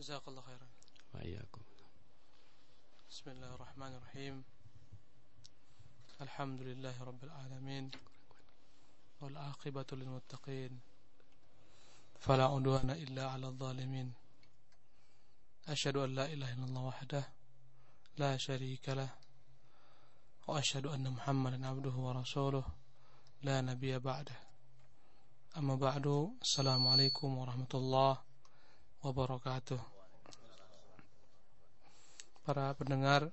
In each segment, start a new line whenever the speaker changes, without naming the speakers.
جزاك الله خيرا.
وإياكم.
بسم الله الرحمن الرحيم. الحمد لله رب العالمين. والعاقبة للمتقين. فلا عدوان إلا على الظالمين. أشهد أن لا إله إلا الله وحده لا شريك له. وأشهد أن محمدا عبده ورسوله لا نبي بعده. أما بعد السلام عليكم ورحمة الله. Wabarakatuh. Para pendengar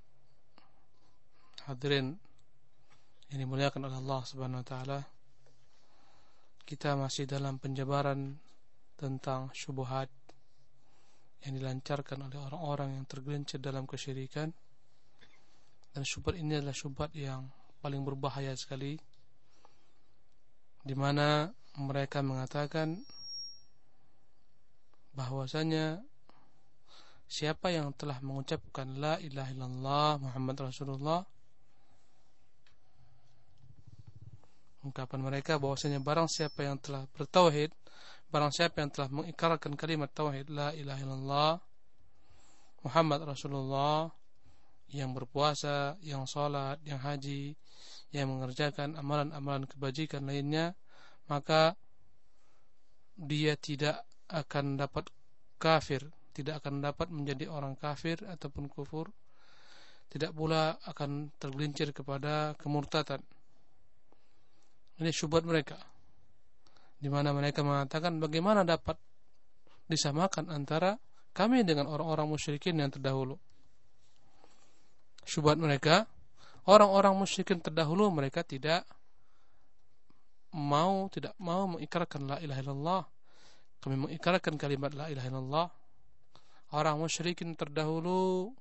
Hadirin Yang dimuliakan oleh Allah subhanahu wa ta'ala Kita masih dalam penjabaran Tentang syubuhat Yang dilancarkan oleh orang-orang yang tergelincir dalam kesyirikan. Dan syubhat ini adalah syubhat yang paling berbahaya sekali di mana mereka mengatakan bahwasanya siapa yang telah mengucapkan la ilaha illallah Muhammad Rasulullah ungkapan mereka bahwasanya barang siapa yang telah bertauhid barang siapa yang telah mengikrarkan kalimat tauhid la ilaha illallah Muhammad Rasulullah yang berpuasa, yang sholat, yang haji, yang mengerjakan amalan-amalan kebajikan lainnya, maka dia tidak akan dapat kafir, tidak akan dapat menjadi orang kafir ataupun kufur, tidak pula akan tergelincir kepada kemurtatan. Ini syubhat mereka. Di mana mereka mengatakan bagaimana dapat disamakan antara kami dengan orang-orang musyrikin yang terdahulu. Syubhat mereka, orang-orang musyrikin terdahulu mereka tidak mau tidak mau mengikrarkan la ilaha illallah kami mengikrarkan kalimat la ilaha illallah. Orang musyrikin terdahulu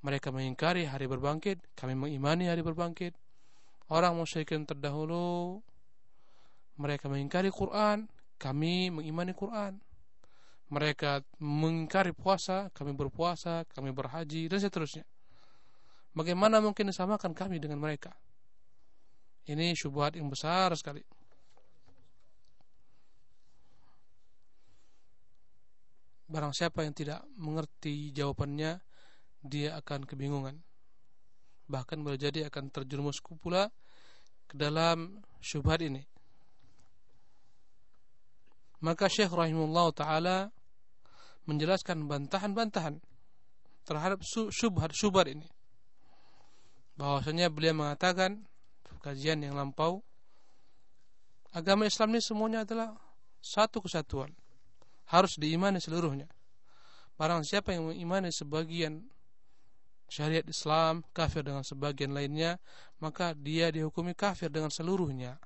mereka mengingkari hari berbangkit, kami mengimani hari berbangkit. Orang musyrikin terdahulu mereka mengingkari Quran, kami mengimani Quran. Mereka mengingkari puasa, kami berpuasa, kami berhaji dan seterusnya. Bagaimana mungkin disamakan kami dengan mereka? Ini syubhat yang besar sekali. Barang siapa yang tidak mengerti jawabannya Dia akan kebingungan. Bahkan boleh jadi akan terjerumus pula Ke dalam syubhat ini. Maka Syekh Rahimullah Ta'ala Menjelaskan bantahan-bantahan Terhadap syubhat-syubhat ini. Bahwasanya beliau mengatakan Kajian yang lampau Agama Islam ini semuanya adalah Satu kesatuan harus diimani seluruhnya. Barang siapa yang mengimani sebagian syariat Islam kafir dengan sebagian lainnya, maka dia dihukumi kafir dengan seluruhnya.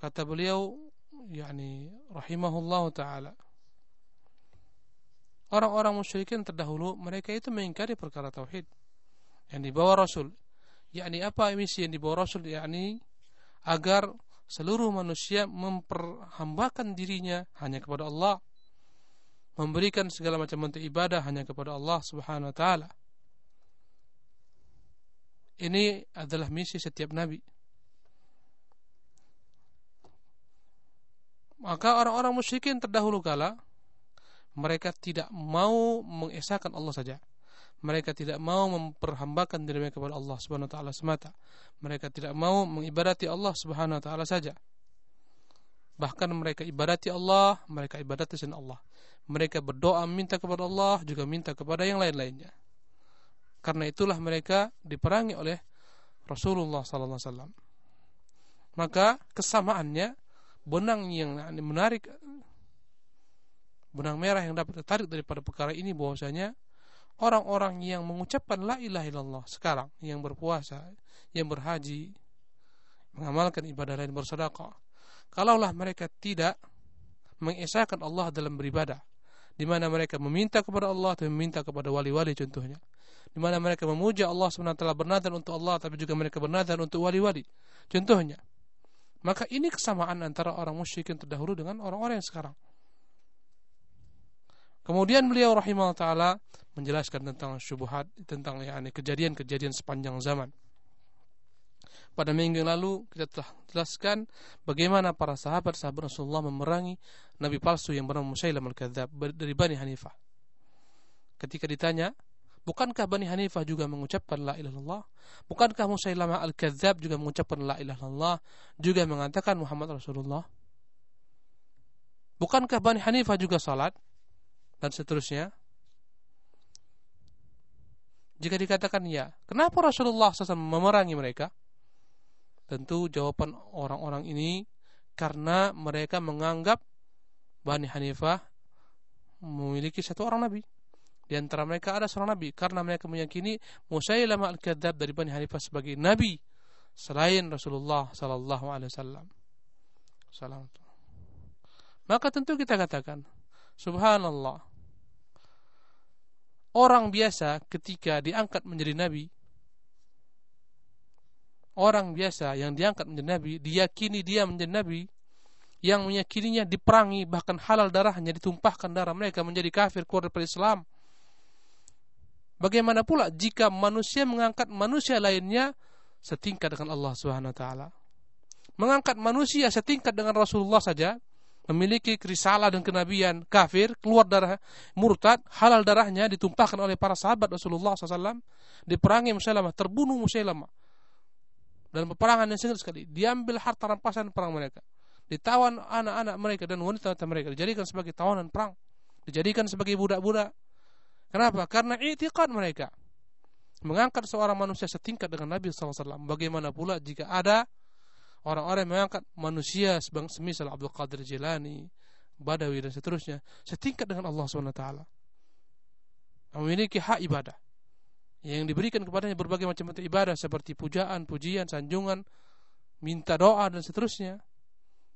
Kata beliau, yakni rahimahullah taala. Orang-orang musyrikin terdahulu mereka itu mengingkari perkara tauhid yang dibawa Rasul. Yakni apa misi yang dibawa Rasul? Yakni agar seluruh manusia memperhambakan dirinya hanya kepada Allah memberikan segala macam bentuk ibadah hanya kepada Allah Subhanahu wa taala. Ini adalah misi setiap nabi. Maka orang-orang musyrikin terdahulu kala mereka tidak mau mengesahkan Allah saja mereka tidak mau memperhambakan diri mereka kepada Allah Subhanahu wa taala semata. Mereka tidak mau mengibadati Allah Subhanahu wa taala saja. Bahkan mereka ibadati Allah, mereka ibadati selain Allah. Mereka berdoa minta kepada Allah, juga minta kepada yang lain-lainnya. Karena itulah mereka diperangi oleh Rasulullah sallallahu alaihi wasallam. Maka kesamaannya benang yang menarik benang merah yang dapat tertarik daripada perkara ini bahwasanya orang-orang yang mengucapkan la ilaha illallah sekarang yang berpuasa, yang berhaji, mengamalkan ibadah lain bersedekah. Kalaulah mereka tidak mengesahkan Allah dalam beribadah, di mana mereka meminta kepada Allah atau meminta kepada wali-wali contohnya. Di mana mereka memuja Allah SWT bernadar untuk Allah tapi juga mereka bernadar untuk wali-wali. Contohnya. Maka ini kesamaan antara orang musyrikin terdahulu dengan orang-orang yang sekarang. Kemudian beliau rahimahullah taala menjelaskan tentang syubhat tentang kejadian-kejadian sepanjang zaman. Pada minggu yang lalu kita telah jelaskan bagaimana para sahabat-sahabat Rasulullah memerangi nabi palsu yang bernama Musailam al-Kadzab dari Bani Hanifah. Ketika ditanya, bukankah Bani Hanifah juga mengucapkan la ilaha illallah? Bukankah Musailamah al-Kadzab juga mengucapkan la ilaha illallah, juga mengatakan Muhammad Rasulullah? Bukankah Bani Hanifah juga salat? Dan seterusnya. Jika dikatakan ya, kenapa Rasulullah SAW memerangi mereka? Tentu jawaban orang-orang ini karena mereka menganggap Bani Hanifah memiliki satu orang nabi. Di antara mereka ada seorang nabi karena mereka meyakini Musailamah al-Kadzab dari Bani Hanifah sebagai nabi selain Rasulullah sallallahu alaihi wasallam. Maka tentu kita katakan, subhanallah. Orang biasa ketika diangkat menjadi nabi orang biasa yang diangkat menjadi nabi diyakini dia menjadi nabi yang meyakininya diperangi bahkan halal darahnya ditumpahkan darah mereka menjadi kafir keluar dari Islam. Bagaimana pula jika manusia mengangkat manusia lainnya setingkat dengan Allah Subhanahu wa taala? Mengangkat manusia setingkat dengan Rasulullah saja memiliki risalah dan kenabian. Kafir keluar darah murtad halal darahnya ditumpahkan oleh para sahabat Rasulullah SAW diperangi Musailamah terbunuh Musailamah dalam peperangan yang singkat sekali diambil harta rampasan perang mereka. Ditawan anak-anak mereka dan wanita-wanita mereka. Dijadikan sebagai tawanan perang. Dijadikan sebagai budak-budak. Kenapa? Karena itikad mereka. Mengangkat seorang manusia setingkat dengan Nabi SAW bagaimana pula jika ada orang-orang yang mengangkat manusia semisal Abdul Qadir Jilani Badawi dan seterusnya setingkat dengan Allah SWT memiliki hak ibadah yang diberikan kepadanya berbagai macam bentuk ibadah seperti pujaan, pujian, sanjungan, minta doa dan seterusnya.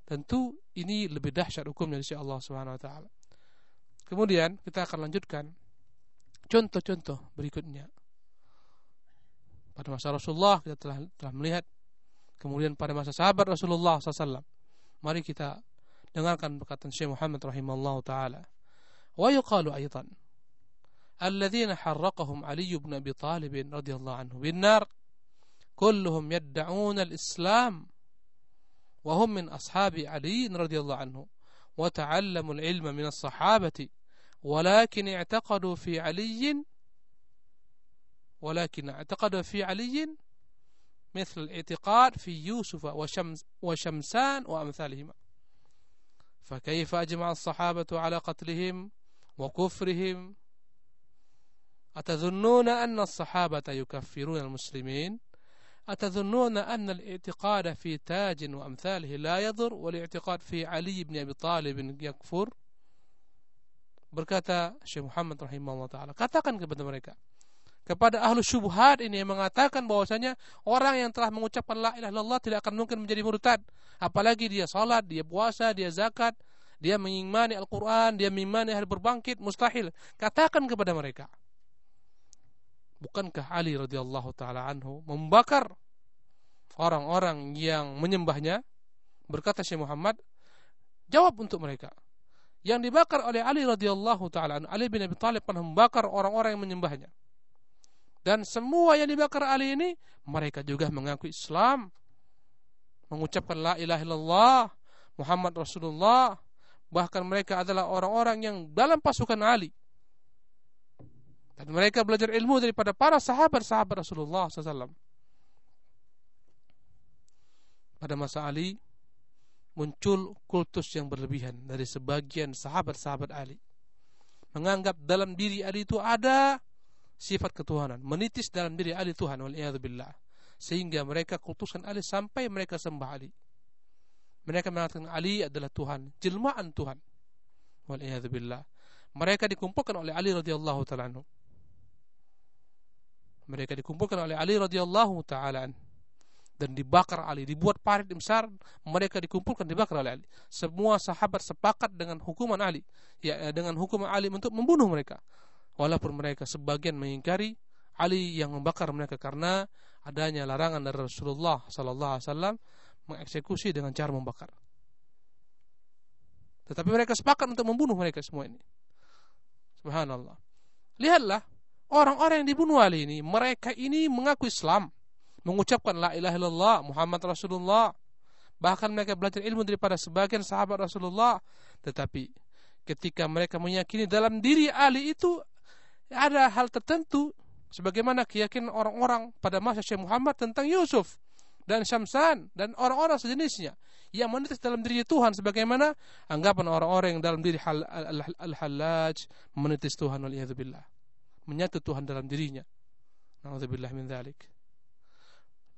Tentu ini lebih dahsyat hukumnya dari Allah Subhanahu wa taala. Kemudian kita akan lanjutkan contoh-contoh berikutnya. Pada masa Rasulullah kita telah, telah melihat kemudian pada masa sahabat Rasulullah SAW. Mari kita dengarkan perkataan Syekh Muhammad rahimahullah taala. Wa yuqalu aidan الذين حرقهم علي بن أبي طالب رضي الله عنه بالنار كلهم يدعون الإسلام وهم من أصحاب علي رضي الله عنه وتعلموا العلم من الصحابة ولكن اعتقدوا في علي ولكن اعتقدوا في علي مثل الاعتقاد في يوسف وشمس وشمسان وأمثالهما. فكيف أجمع الصحابة على قتلهم وكفرهم؟ أتظنون أن الصحابة يكفرون المسلمين؟ أتظنون أن الاعتقاد في تاج وأمثاله لا يضر والاعتقاد في علي بن أبي طالب يكفر؟ berkata Syekh Muhammad rahimahullah taala katakan kepada mereka kepada ahlu syubhat ini yang mengatakan bahwasanya orang yang telah mengucapkan la ilaha illallah tidak akan mungkin menjadi murtad apalagi dia salat dia puasa dia zakat dia mengimani Al-Qur'an dia mengimani hari berbangkit mustahil katakan kepada mereka bukankah Ali radhiyallahu taala anhu membakar orang-orang yang menyembahnya? Berkata Syekh Muhammad, jawab untuk mereka. Yang dibakar oleh Ali radhiyallahu taala Ali bin Abi Thalib pernah membakar orang-orang yang menyembahnya. Dan semua yang dibakar Ali ini mereka juga mengaku Islam, mengucapkan la ilaha illallah, Muhammad Rasulullah, bahkan mereka adalah orang-orang yang dalam pasukan Ali dan mereka belajar ilmu daripada para sahabat-sahabat Rasulullah SAW. Pada masa Ali, muncul kultus yang berlebihan dari sebagian sahabat-sahabat Ali. Menganggap dalam diri Ali itu ada sifat ketuhanan. Menitis dalam diri Ali Tuhan. Waliyahzubillah. Sehingga mereka kultuskan Ali sampai mereka sembah Ali. Mereka mengatakan Ali adalah Tuhan. Jelmaan Tuhan. Waliyahzubillah. Mereka dikumpulkan oleh Ali radhiyallahu taala mereka dikumpulkan oleh Ali radhiyallahu taala dan dibakar Ali, dibuat parit besar, mereka dikumpulkan dibakar oleh Ali. Semua sahabat sepakat dengan hukuman Ali, ya dengan hukuman Ali untuk membunuh mereka. Walaupun mereka sebagian mengingkari Ali yang membakar mereka karena adanya larangan dari Rasulullah sallallahu alaihi wasallam mengeksekusi dengan cara membakar. Tetapi mereka sepakat untuk membunuh mereka semua ini. Subhanallah. Lihatlah Orang-orang yang dibunuh Ali ini, mereka ini mengaku Islam, mengucapkan la ilaha illallah Muhammad Rasulullah. Bahkan mereka belajar ilmu daripada sebagian sahabat Rasulullah. Tetapi ketika mereka meyakini dalam diri Ali itu ada hal tertentu sebagaimana keyakinan orang-orang pada masa Syekh Muhammad tentang Yusuf dan Syamsan dan orang-orang sejenisnya yang menitis dalam diri Tuhan sebagaimana anggapan orang-orang yang dalam diri al-Hallaj menitis Tuhan waliyadzubillah. Menyatu Tuhan dalam dirinya. Naudzubillah min dzalik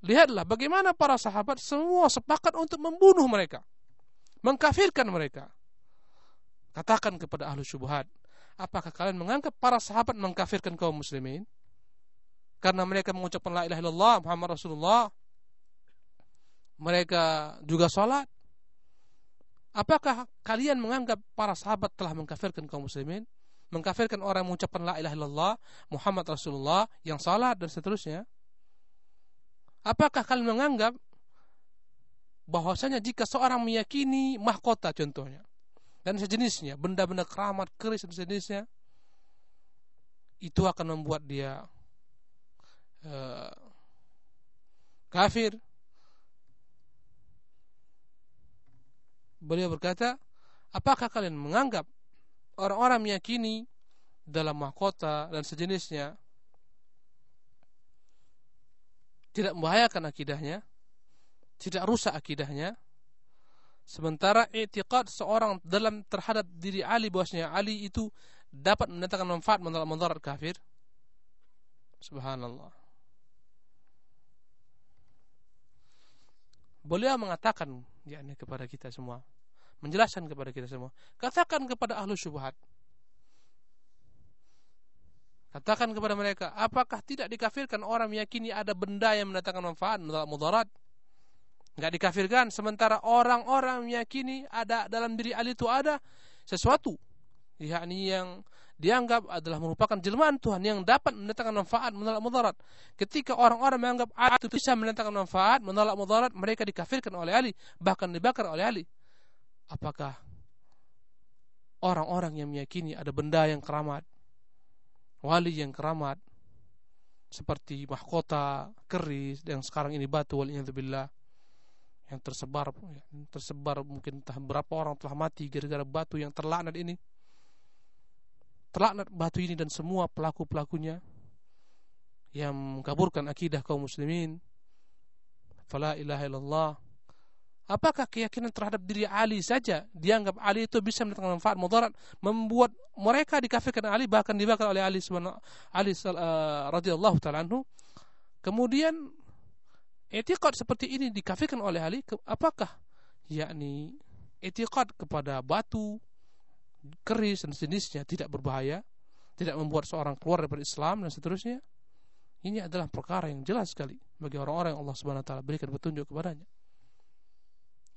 lihatlah bagaimana para sahabat semua sepakat untuk membunuh mereka mengkafirkan mereka. Katakan kepada ahlu syubhat apakah kalian menganggap para sahabat mengkafirkan kaum muslimin karena mereka mengucapkan la ilaha illallah Muhammad Rasulullah mereka juga sholat. Apakah kalian menganggap para sahabat telah mengkafirkan kaum muslimin? Mengkafirkan orang yang mengucapkan la ilaha illallah, Muhammad Rasulullah, yang salat dan seterusnya? Apakah kalian menganggap bahwasanya jika seorang meyakini mahkota contohnya dan sejenisnya, benda-benda keramat, keris dan sejenisnya, itu akan membuat dia uh, kafir. Beliau berkata, apakah kalian menganggap orang-orang meyakini dalam mahkota dan sejenisnya tidak membahayakan akidahnya, tidak rusak akidahnya, sementara i'tiqad seorang dalam terhadap diri Ali bahwasanya Ali itu dapat mendatangkan manfaat mendarat kafir. Subhanallah. Beliau mengatakan yakni kepada kita semua menjelaskan kepada kita semua katakan kepada ahlu syubhat katakan kepada mereka apakah tidak dikafirkan orang meyakini ada benda yang mendatangkan manfaat mudarat enggak dikafirkan sementara orang-orang meyakini ada dalam diri Ali itu ada sesuatu yakni yang dianggap adalah merupakan jelmaan Tuhan yang dapat mendatangkan manfaat menolak mudarat. Ketika orang-orang menganggap Ali itu bisa mendatangkan manfaat menolak mudarat, mereka dikafirkan oleh Ali, bahkan dibakar oleh Ali. Apakah orang-orang yang meyakini ada benda yang keramat, wali yang keramat, seperti mahkota, keris, yang sekarang ini batu waliyadzubillah yang tersebar yang tersebar mungkin entah berapa orang telah mati gara-gara batu yang terlaknat ini. Terlaknat batu ini dan semua pelaku-pelakunya yang mengkaburkan akidah kaum muslimin. Fala ilaha illallah. Apakah keyakinan terhadap diri Ali saja dianggap Ali itu bisa mendatangkan manfaat mudarat membuat mereka dikafirkan Ali bahkan dibakar oleh Ali subhanahu Ali uh, radhiyallahu taala kemudian etiqad seperti ini dikafirkan oleh Ali apakah yakni etiqad kepada batu keris dan jenisnya tidak berbahaya, tidak membuat seorang keluar dari Islam dan seterusnya. Ini adalah perkara yang jelas sekali bagi orang-orang yang Allah Subhanahu wa taala berikan petunjuk kepadanya.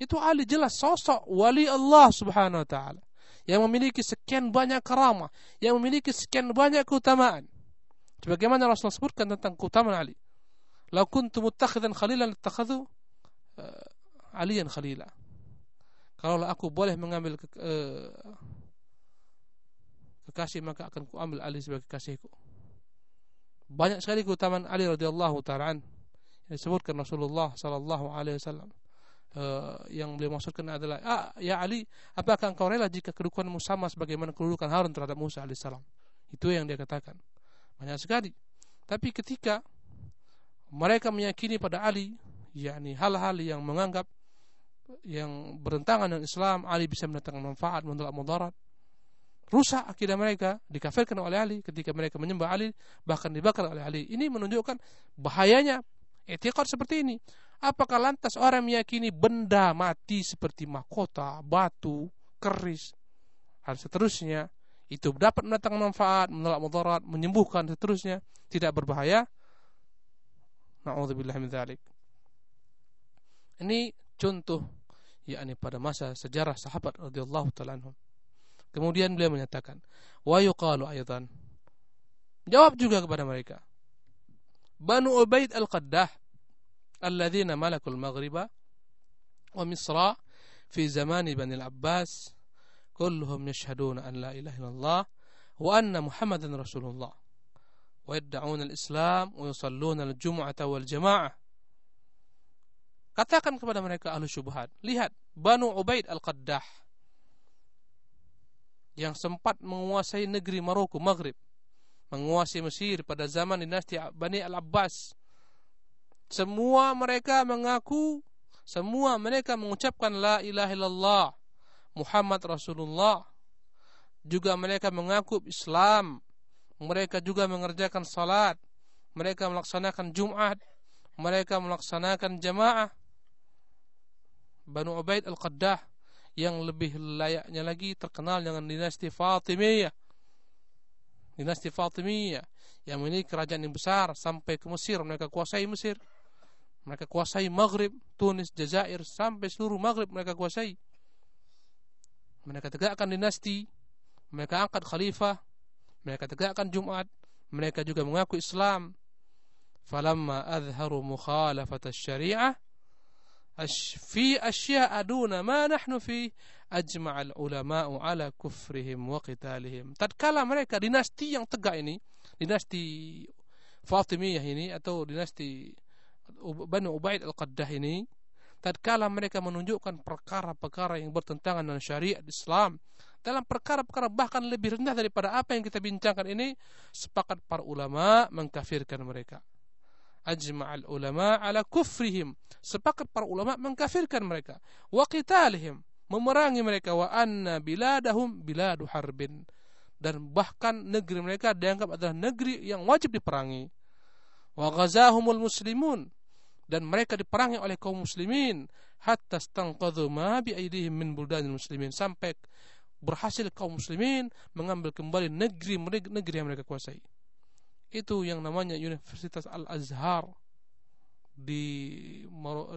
Itu Ali jelas sosok wali Allah Subhanahu wa taala yang memiliki sekian banyak karamah, yang memiliki sekian banyak keutamaan. Sebagaimana Rasulullah sebutkan tentang keutamaan Ali. Lau kuntu muttakhidan khalilan lattakhadhu uh, Aliyan khalila. Kalau aku boleh mengambil ke, kekasih maka akan kuambil Ali sebagai kekasihku. Banyak sekali keutamaan Ali radhiyallahu taala yang disebutkan Rasulullah sallallahu alaihi wasallam. Uh, yang beliau maksudkan adalah ah, ya Ali apakah engkau rela jika kedudukanmu sama sebagaimana kedudukan Harun terhadap Musa alaihissalam itu yang dia katakan banyak sekali tapi ketika mereka meyakini pada Ali yakni hal-hal yang menganggap yang bertentangan dengan Islam Ali bisa mendatangkan manfaat menolak mudarat rusak akidah mereka, dikafirkan oleh Ali ketika mereka menyembah Ali, bahkan dibakar oleh Ali. Ini menunjukkan bahayanya etikot seperti ini. Apakah lantas orang meyakini benda mati seperti mahkota, batu, keris, dan seterusnya itu dapat mendatangkan manfaat, menolak mudarat, menyembuhkan seterusnya, tidak berbahaya? Nauzubillah min dzalik. Ini contoh yakni pada masa sejarah sahabat radhiyallahu taala. Kemudian beliau menyatakan, wa yuqalu ayatan. Jawab juga kepada mereka. Banu Ubaid al-Qaddah alladzina malakul maghriba wa Misra fi zaman Bani al-Abbas kulluhum yashhaduna an la ilaha illallah wa anna Muhammadan Rasulullah wa yusalluna al-jum'ata wal jama'ah Katakan kepada mereka ahlu syubhat. Lihat, Banu Ubaid Al-Qaddah. Yang sempat menguasai negeri Maroko, Maghrib. Menguasai Mesir pada zaman dinasti Bani Al-Abbas. Semua mereka mengaku, semua mereka mengucapkan La ilaha illallah. Muhammad Rasulullah. Juga mereka mengaku Islam. Mereka juga mengerjakan salat. Mereka melaksanakan Jumat. Mereka melaksanakan jamaah Banu Ubaid Al-Qaddah yang lebih layaknya lagi terkenal dengan dinasti Fatimiyah. Dinasti Fatimiyah yang memiliki kerajaan yang besar sampai ke Mesir, mereka kuasai Mesir. Mereka kuasai Maghrib, Tunis, Jazair, sampai seluruh Maghrib mereka kuasai. Mereka tegakkan dinasti, mereka angkat khalifah, mereka tegakkan Jumat, mereka juga mengaku Islam. Falamma adharu mukhalafat syariah في أشياء دون ما نحن فيه أجمع العلماء على كفرهم وقتالهم tatkala mereka dinasti yang tegak ini dinasti Fatimiyah ini atau dinasti Bani Ubaid Al-Qaddah ini tatkala mereka menunjukkan perkara-perkara yang bertentangan dengan syariat Islam dalam perkara-perkara bahkan lebih rendah daripada apa yang kita bincangkan ini sepakat para ulama mengkafirkan mereka. Ajma'al ulama ala kufrihim. Sepakat para ulama mengkafirkan mereka. Wa qitalihim. Memerangi mereka. Wa anna biladahum biladu harbin. Dan bahkan negeri mereka dianggap adalah negeri yang wajib diperangi. Wa ghazahumul muslimun dan mereka diperangi oleh kaum muslimin. Hatta stanqadhu ma bi aidihim min buldanil muslimin. Sampai berhasil kaum muslimin mengambil kembali negeri negeri yang mereka kuasai. Itu yang namanya Universitas Al Azhar di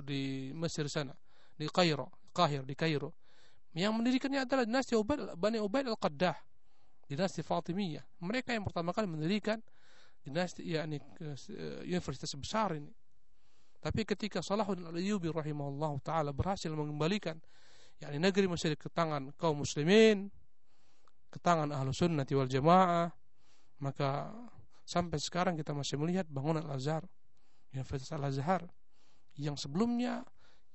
di Mesir sana. Di Kairo Kahir di Kairo. Yang mendirikannya adalah dinasti Ubaid Bani Ubaid Al Qaddah dinasti Fatimiyah. Mereka yang pertama kali mendirikan dinasti yakni uh, universitas besar ini tapi ketika Salahuddin Al-Ayyubi rahimahullah taala berhasil mengembalikan yakni negeri Mesir ke tangan kaum muslimin ke tangan ahlu sunnah wal jamaah maka Sampai sekarang kita masih melihat bangunan Al-Azhar, Universitas Al-Azhar yang sebelumnya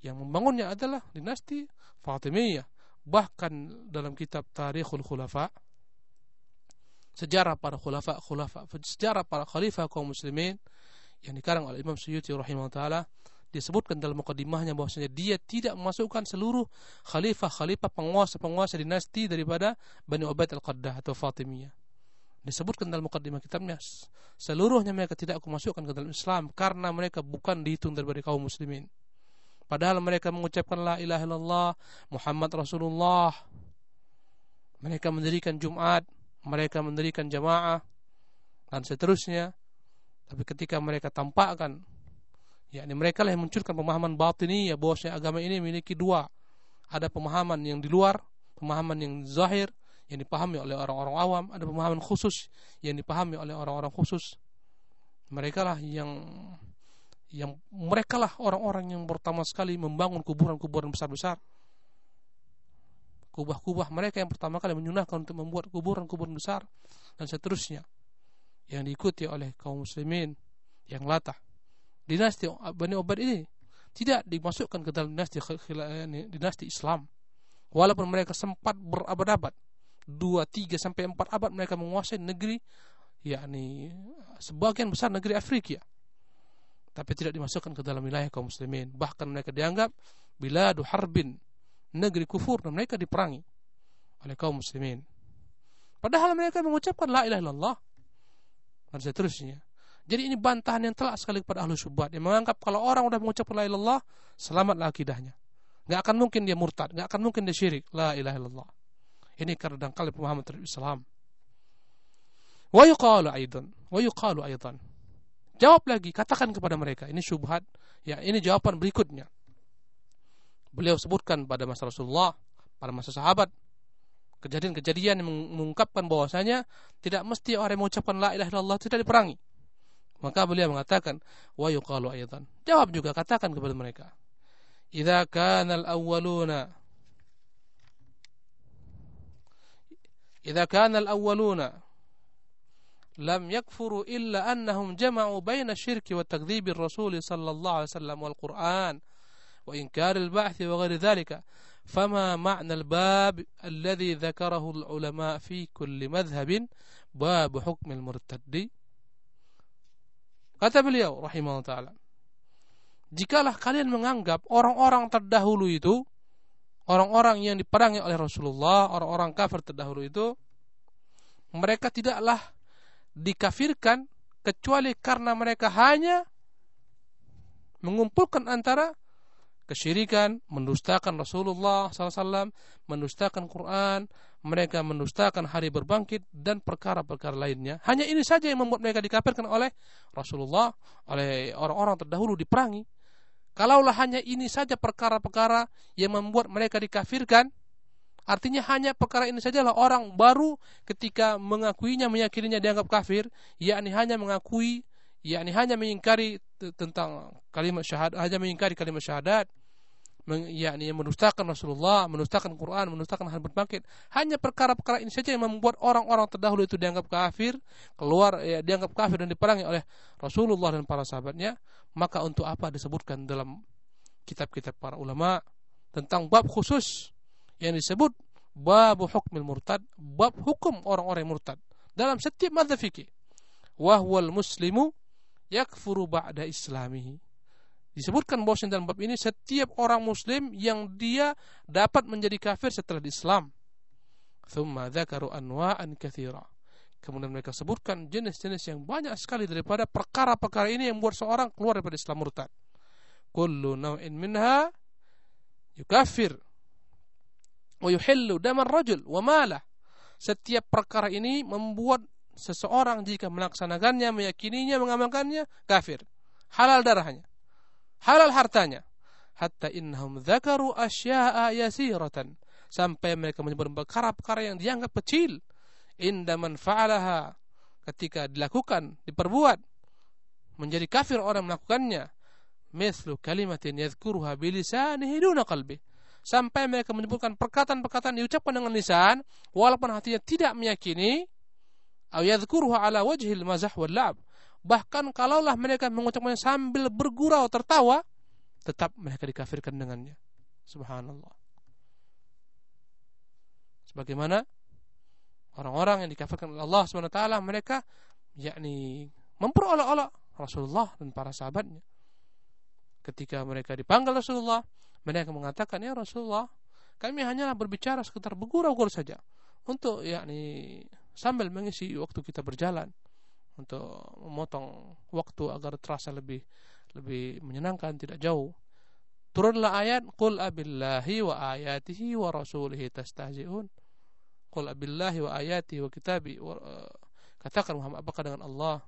yang membangunnya adalah dinasti Fatimiyah. Bahkan dalam kitab Tarikhul Khulafa sejarah para khulafa khulafa sejarah para khalifah kaum muslimin yang dikarang oleh Imam Suyuti rahimahullah taala disebutkan dalam mukadimahnya bahwasanya dia tidak memasukkan seluruh khalifah-khalifah penguasa-penguasa dinasti daripada Bani Ubaid al-Qaddah atau Fatimiyah. Disebutkan dalam mukaddimah kitabnya seluruhnya mereka tidak aku masukkan ke dalam Islam karena mereka bukan dihitung dari kaum muslimin. Padahal mereka mengucapkan la ilaha illallah Muhammad Rasulullah. Mereka mendirikan Jumat mereka mendirikan jamaah dan seterusnya tapi ketika mereka tampakkan yakni mereka lah yang munculkan pemahaman batini ya bahwasanya agama ini memiliki dua ada pemahaman yang di luar pemahaman yang zahir yang dipahami oleh orang-orang awam, ada pemahaman khusus yang dipahami oleh orang-orang khusus. Mereka lah yang yang mereka lah orang-orang yang pertama sekali membangun kuburan-kuburan besar-besar. Kubah-kubah mereka yang pertama kali menyunahkan untuk membuat kuburan-kuburan besar dan seterusnya yang diikuti oleh kaum muslimin yang latah. Dinasti Bani Ubad ini tidak dimasukkan ke dalam dinasti dinasti Islam. Walaupun mereka sempat berabad-abad dua, tiga sampai empat abad mereka menguasai negeri yakni sebagian besar negeri Afrika tapi tidak dimasukkan ke dalam wilayah kaum muslimin bahkan mereka dianggap biladu harbin negeri kufur dan mereka diperangi oleh kaum muslimin padahal mereka mengucapkan la ilaha illallah dan seterusnya jadi ini bantahan yang telak sekali kepada ahlu syubhat yang menganggap kalau orang sudah mengucapkan la ilaha illallah selamatlah akidahnya nggak akan mungkin dia murtad nggak akan mungkin dia syirik la ilaha illallah ini kadang-kala pemahaman terhadap Islam. Wa yuqalu aidan, wa yuqalu aidan. Jawab lagi, katakan kepada mereka. Ini syubhat. Ya, ini jawaban berikutnya. Beliau sebutkan pada masa Rasulullah, pada masa sahabat, Kejadian-kejadian yang mengungkapkan bahwasanya tidak mesti orang yang mengucapkan la ilaha illallah tidak diperangi. Maka beliau mengatakan wa yuqalu ayatan. Jawab juga katakan kepada mereka. Idza kana al-awwaluna Idza kana al-awwaluna lam yakfuru illa annahum jama'u baina syirki wa takdzibi rasul sallallahu alaihi wasallam wal Qur'an wa inkar al-ba'th wa ghairi فما معنى الباب الذي ذكره العلماء في كل مذهب باب حكم المرتد kata beliau rahimahullah taala jikalah kalian menganggap orang-orang terdahulu itu orang-orang yang diperangi oleh Rasulullah orang-orang kafir terdahulu itu mereka tidaklah dikafirkan kecuali karena mereka hanya mengumpulkan antara kesyirikan, mendustakan Rasulullah SAW, mendustakan Quran, mereka mendustakan hari berbangkit dan perkara-perkara lainnya. Hanya ini saja yang membuat mereka dikafirkan oleh Rasulullah, oleh orang-orang terdahulu diperangi. Kalaulah hanya ini saja perkara-perkara yang membuat mereka dikafirkan, artinya hanya perkara ini sajalah orang baru ketika mengakuinya, meyakininya dianggap kafir, yakni hanya mengakui yakni hanya mengingkari tentang kalimat syahadat, hanya mengingkari kalimat syahadat, yakni mendustakan Rasulullah, mendustakan Quran, mendustakan hal berbangkit. Hanya perkara-perkara ini saja yang membuat orang-orang terdahulu itu dianggap kafir, keluar ya, dianggap kafir dan diperangi oleh Rasulullah dan para sahabatnya. Maka untuk apa disebutkan dalam kitab-kitab para ulama tentang bab khusus yang disebut bab hukmil murtad, bab hukum orang-orang murtad dalam setiap madzhab fikih. Wahwal muslimu yakfuru ba'da islamihi. Disebutkan bahwa dalam bab ini setiap orang muslim yang dia dapat menjadi kafir setelah Islam. Kemudian mereka sebutkan jenis-jenis yang banyak sekali daripada perkara-perkara ini yang membuat seorang keluar daripada Islam murtad. Kullu naw'in minha yukaffir wa yuhillu damar rajul wa malah. Setiap perkara ini membuat seseorang jika melaksanakannya, meyakininya, mengamalkannya, kafir. Halal darahnya. Halal hartanya. Hatta innahum dzakaru asya'a yasiratan. Sampai mereka menyebut perkara-perkara yang dianggap kecil. Inda man fa'alaha. Ketika dilakukan, diperbuat. Menjadi kafir orang melakukannya. Mithlu kalimatin yadhkuruha bilisanihi duna qalbi. Sampai mereka menyebutkan perkataan-perkataan diucapkan dengan lisan, walaupun hatinya tidak meyakini, atau yadhkuruha ala wajhil mazah wal la'ab. Bahkan kalaulah mereka mengucapkannya sambil bergurau tertawa, tetap mereka dikafirkan dengannya. Subhanallah. Sebagaimana orang-orang yang dikafirkan oleh Allah taala mereka yakni memperolok-olok Rasulullah dan para sahabatnya. Ketika mereka dipanggil Rasulullah, mereka mengatakan, "Ya Rasulullah, kami hanya berbicara sekitar bergurau-gurau saja untuk yakni sambil mengisi waktu kita berjalan untuk memotong waktu agar terasa lebih lebih menyenangkan tidak jauh. Turunlah ayat qul abillahi wa ayatihi wa rasulihi tastahzi'un. Qul abillahi wa ayatihi wa kitabi wa, uh, katakan Muhammad apakah dengan Allah?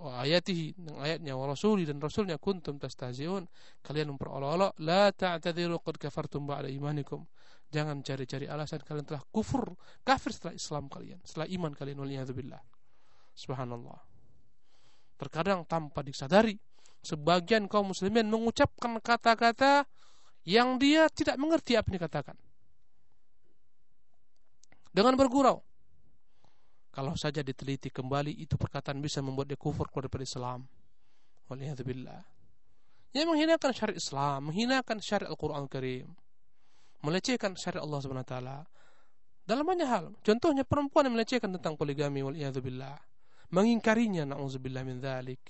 Wa ayatihi dengan ayatnya wa rasuli dan rasulnya kuntum tastahzi'un. Kalian memperolok-olok la ta'tadiru qad kafartum ba'da imanikum. Jangan cari-cari alasan kalian telah kufur, kafir setelah Islam kalian, setelah iman kalian waliyadzubillah. Subhanallah. Terkadang tanpa disadari, sebagian kaum muslimin mengucapkan kata-kata yang dia tidak mengerti apa yang dikatakan. Dengan bergurau. Kalau saja diteliti kembali, itu perkataan bisa membuat dia kufur keluar dari Islam. Waliyadzubillah. Yang menghinakan syariat Islam, menghinakan syariat Al-Quran Al Karim melecehkan syariat Allah taala dalam banyak hal. Contohnya perempuan yang melecehkan tentang poligami wal billah, mengingkarinya naudzubillah min dzalik.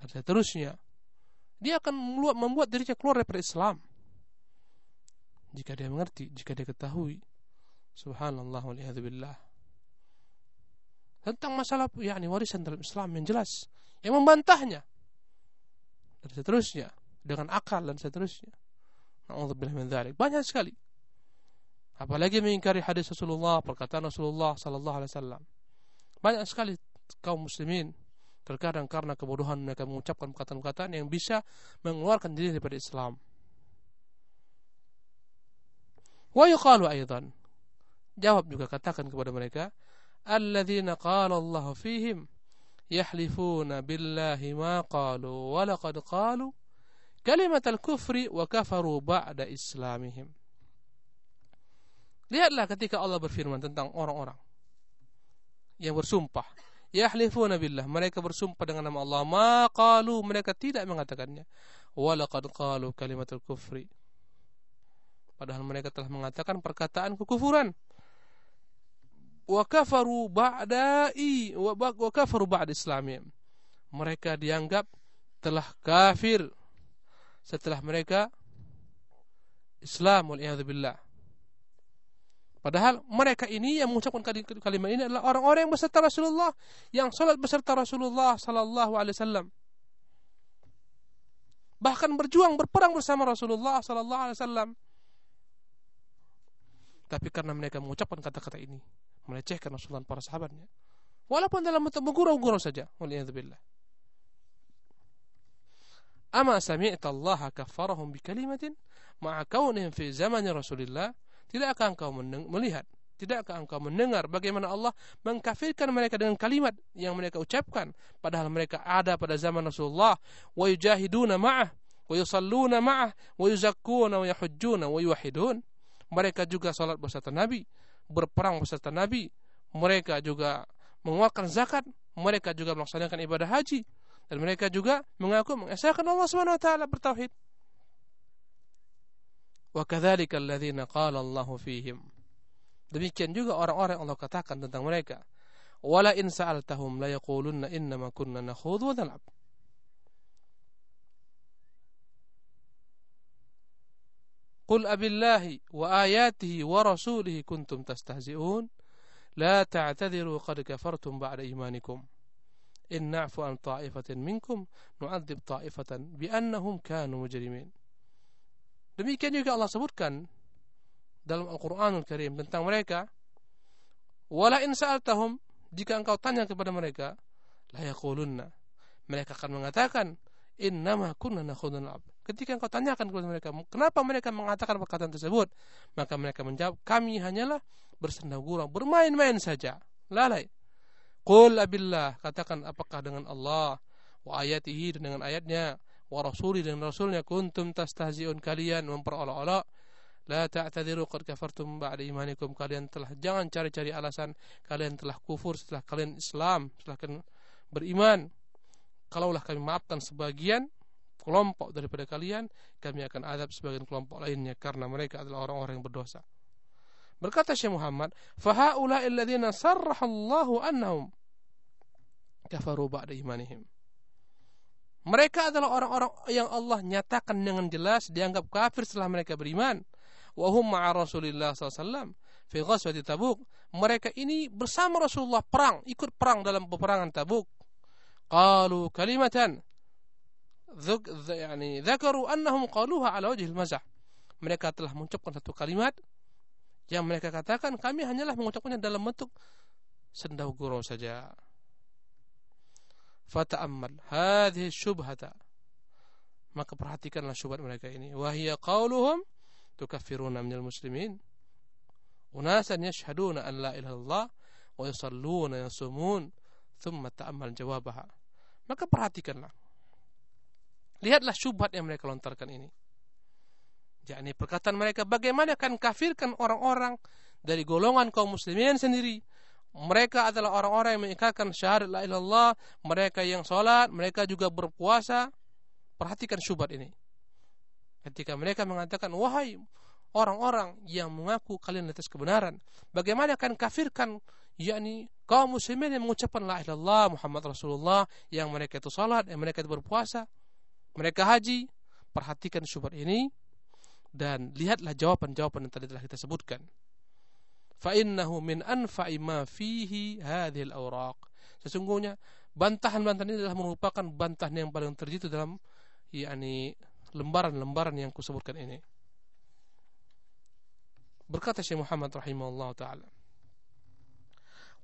Dan seterusnya. Dia akan membuat dirinya keluar dari Islam. Jika dia mengerti, jika dia ketahui. Subhanallah wal billah. Tentang masalah yakni warisan dalam Islam yang jelas, yang membantahnya. Dan seterusnya dengan akal dan seterusnya. Na'udzubillah min dzalik. Banyak sekali. Apalagi mengingkari hadis Rasulullah, perkataan Rasulullah sallallahu alaihi wasallam. Banyak sekali kaum muslimin terkadang karena kebodohan mereka mengucapkan perkataan-perkataan yang bisa mengeluarkan diri daripada Islam. Wa yuqalu aidan. Jawab juga katakan kepada mereka, alladzina qala Allah fihim yahlifuna billahi ma qalu wa laqad qalu kalimat al-kufri wa kafaru ba'da islamihim. Lihatlah ketika Allah berfirman tentang orang-orang yang bersumpah. Yahlifuna billah, mereka bersumpah dengan nama Allah. Ma qalu, mereka tidak mengatakannya. walaqad qalu kalimatul kufri. Padahal mereka telah mengatakan perkataan kekufuran wa kafaru ba'da'i wa kafaru ba'da islamihim mereka dianggap telah kafir setelah mereka Islam wal billah Padahal mereka ini yang mengucapkan kalimat ini adalah orang-orang yang beserta Rasulullah, yang sholat beserta Rasulullah Sallallahu Alaihi Wasallam. Bahkan berjuang berperang bersama Rasulullah Sallallahu Alaihi Wasallam. Tapi karena mereka mengucapkan kata-kata ini, melecehkan Rasulullah dan para sahabatnya, walaupun dalam bentuk menggurau-gurau saja, waliyadzubillah. Ama sami'ta Allah kaffarahum bi kalimatin ma'a kaunihim fi zaman Rasulillah Tidakkah engkau melihat? Tidakkah engkau mendengar bagaimana Allah mengkafirkan mereka dengan kalimat yang mereka ucapkan? Padahal mereka ada pada zaman Rasulullah. Wa yujahiduna ma'ah wa yusalluna ma'ah wa yuzakkuna wa yahujjuna wa yuwahidun mereka juga salat beserta Nabi berperang beserta Nabi. Mereka juga mengeluarkan zakat. Mereka juga melaksanakan ibadah haji. Dan mereka juga mengaku mengesahkan Allah Subhanahu wa taala bertauhid Wa kadzalika alladziina qala Allahu fihim. Demikian juga orang-orang Allah katakan tentang mereka. Wala in sa'altahum la yaqulunna innama kunna nakhudhu wa nal'ab. قل أبي الله وآياته ورسوله كنتم تستهزئون لا تعتذروا قد كفرتم بعد إيمانكم إن نعفو عن طائفة منكم نعذب طائفة بأنهم كانوا مجرمين Demikian juga Allah sebutkan dalam Al-Qur'anul Karim tentang mereka. Wala in sa'altahum jika engkau tanya kepada mereka, la yaqulunna. Mereka akan mengatakan, innama kunna nakhudun ab. Ketika engkau tanyakan kepada mereka, kenapa mereka mengatakan perkataan tersebut? Maka mereka menjawab, kami hanyalah bersenda gurau, bermain-main saja. Lalai. Qul abillah, katakan apakah dengan Allah wa ayatihi dan dengan ayatnya wa rasuli dan rasulnya kuntum tastahzi'un kalian memperolok-olok la ta'tadiru qad kafartum ba'da imanikum kalian telah jangan cari-cari alasan. kalian telah kufur setelah kalian Islam setelah kalian beriman. Kalaulah kami maafkan sebagian kelompok daripada kalian kami akan adab sebagian kelompok lainnya karena mereka adalah orang-orang yang berdosa. Berkata Syekh Muhammad fahaula alladziina sarraha Allahu annahum kafaru ba'da imanihim mereka adalah orang-orang yang Allah nyatakan dengan jelas dianggap kafir setelah mereka beriman. Wahum ma'a Rasulillah SAW fi Tabuk. Mereka ini bersama Rasulullah perang, ikut perang dalam peperangan Tabuk. Qalu kalimatan yani dzakaru annahum qaluha ala wajhil mazah. Mereka telah mengucapkan satu kalimat yang mereka katakan kami hanyalah mengucapkannya dalam bentuk sendau gurau saja. Fata'ammal hadhihi syubhata. Maka perhatikanlah syubhat mereka ini. Wahia qauluhum tukaffiruna minal muslimin. Unasan yashhaduna an la ilaha illallah wa yusalluna yasumun thumma ta'ammal jawabaha. Maka perhatikanlah. Lihatlah syubhat yang mereka lontarkan ini. yakni perkataan mereka bagaimana akan kafirkan orang-orang dari golongan kaum muslimin sendiri mereka adalah orang-orang yang mengikrarkan syahadat la ilallah, mereka yang sholat, mereka juga berpuasa. Perhatikan syubhat ini. Ketika mereka mengatakan, wahai orang-orang yang mengaku kalian atas kebenaran, bagaimana akan kafirkan yakni kaum muslimin yang mengucapkan la ilallah Muhammad Rasulullah yang mereka itu sholat, yang mereka itu berpuasa, mereka haji. Perhatikan syubhat ini dan lihatlah jawaban-jawaban yang tadi telah kita sebutkan innahu min anfa'i ma fihi hadhil awraq. Sesungguhnya bantahan-bantahan ini adalah merupakan bantahan yang paling terjitu dalam yakni lembaran-lembaran yang kusebutkan ini. Berkata Syekh Muhammad rahimahullah taala.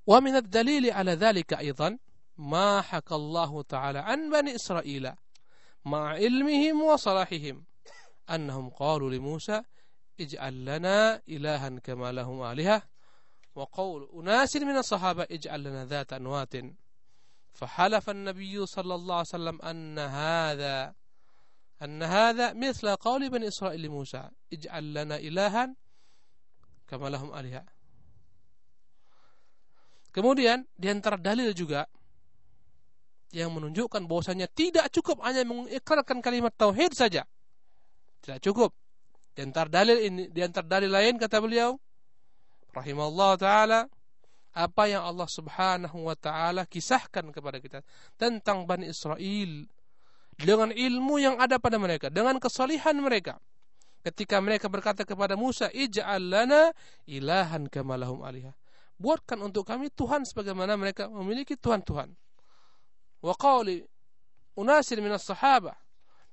Wa min ad-dalil ala dhalika aidan ma haka Allah taala an bani Israil ma ilmihim wa salahihim annahum qalu li Musa اجعل لنا إلها كما لهم آلهة وقول أناس من الصحابة اجعل لنا ذات أنوات فحلف النبي صلى الله عليه وسلم أن هذا أن هذا مثل قول بني إسرائيل لموسى اجعل لنا إلها كما لهم آلهة Kemudian di antara dalil juga yang menunjukkan bahwasanya tidak cukup hanya mengikrarkan kalimat tauhid saja. Tidak cukup. Di antara dalil ini, di antara dalil lain kata beliau, rahimahullah taala, apa yang Allah Subhanahu wa taala kisahkan kepada kita tentang Bani Israel dengan ilmu yang ada pada mereka, dengan kesalihan mereka. Ketika mereka berkata kepada Musa, "Ij'al lana ilahan kama lahum alihah." Buatkan untuk kami Tuhan sebagaimana mereka memiliki tuhan-tuhan. Wa qawli unasir minas sahabah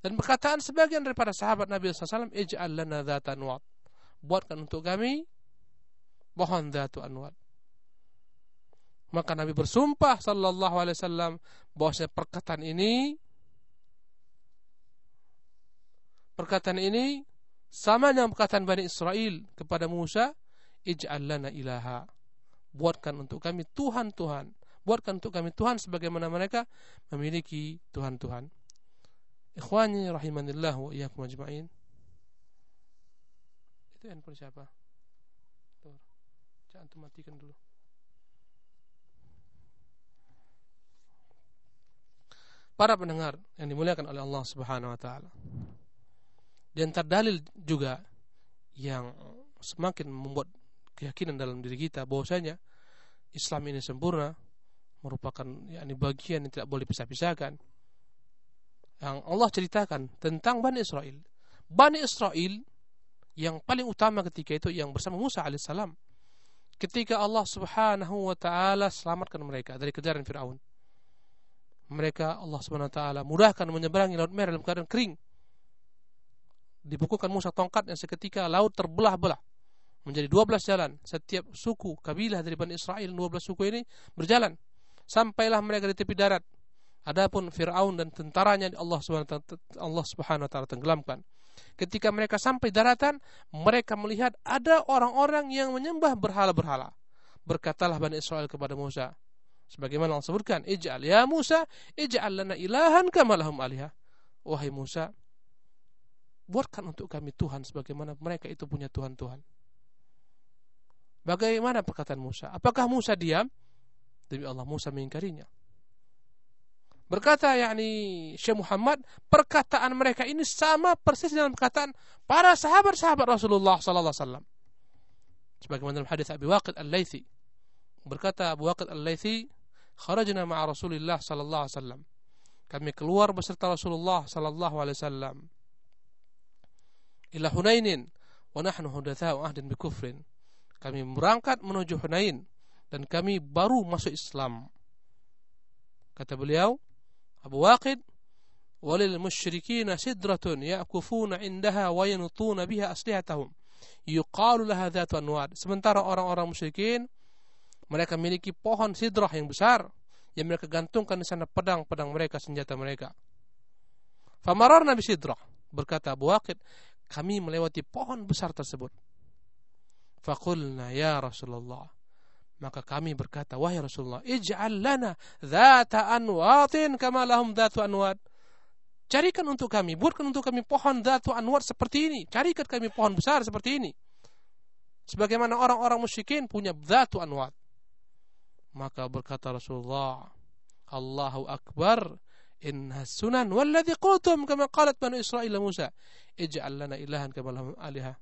dan perkataan sebagian daripada sahabat Nabi SAW, "Ij'al lana dhata anwat." Buatkan untuk kami pohon dhatu anwat. Maka Nabi bersumpah sallallahu alaihi wasallam bahwa perkataan ini perkataan ini sama dengan perkataan Bani Israel kepada Musa, Ij'al lana ilaha. Buatkan untuk kami Tuhan-Tuhan. Buatkan untuk kami Tuhan sebagaimana mereka memiliki Tuhan-Tuhan. Ikhwani rahimanillah wa iyyakum ajma'in. Itu handphone siapa? Tuh. Jangan tuh matikan dulu. Para pendengar yang dimuliakan oleh Allah Subhanahu wa taala. Di antara dalil juga yang semakin membuat keyakinan dalam diri kita bahwasanya Islam ini sempurna merupakan yakni bagian yang tidak boleh pisah-pisahkan. Yang Allah ceritakan tentang Bani Israel. Bani Israel yang paling utama ketika itu yang bersama Musa alaihissalam. Ketika Allah Subhanahu wa taala selamatkan mereka dari kejaran Firaun. Mereka Allah Subhanahu wa taala mudahkan menyeberangi laut merah dalam keadaan kering dibukukan Musa tongkat yang seketika laut terbelah-belah menjadi 12 jalan setiap suku kabilah dari Bani Israel 12 suku ini berjalan sampailah mereka di tepi darat adapun Firaun dan tentaranya Allah Subhanahu Allah Subhanahu wa taala tenggelamkan ketika mereka sampai daratan mereka melihat ada orang-orang yang menyembah berhala-berhala berkatalah Bani Israel kepada Musa sebagaimana Allah sebutkan ij'al ya Musa ij'al lana ilahan kama lahum alihah wahai Musa buatkan untuk kami Tuhan sebagaimana mereka itu punya Tuhan-Tuhan. Bagaimana perkataan Musa? Apakah Musa diam? Demi Allah Musa mengingkarinya. Berkata yakni Syekh Muhammad, perkataan mereka ini sama persis dengan perkataan para sahabat-sahabat Rasulullah sallallahu alaihi wasallam. Sebagaimana dalam hadis Abi Waqid Al-Laitsi. Berkata Abu Waqid Al-Laitsi, "Kharajna ma'a Rasulillah sallallahu alaihi wasallam." Kami keluar beserta Rasulullah sallallahu alaihi wasallam ila Hunainin wa nahnu hudatsa'u ahdin bi. Kami berangkat menuju Hunain dan kami baru masuk Islam. Kata beliau, Abu Waqid, walil musyrikin sidratun ya'kufuna indaha wa yanutuna biha aslihatahum. Yuqalu laha dhatu anwad. Sementara orang-orang musyrikin mereka memiliki pohon sidrah yang besar yang mereka gantungkan di sana pedang-pedang mereka, senjata mereka. Famarar Nabi Sidrah berkata Abu Waqid, kami melewati pohon besar tersebut. Fakulna ya Rasulullah. Maka kami berkata, wahai Rasulullah, ij'al lana dhata anwatin kama lahum dhatu anwat. Carikan untuk kami, buatkan untuk kami pohon dhatu anwat seperti ini. Carikan kami pohon besar seperti ini. Sebagaimana orang-orang musyrikin punya dhatu anwat. Maka berkata Rasulullah, Allahu Akbar, inna sunan walladhi qultum kama qalat banu Israel Musa ij'al lana ilahan kama lahum aliha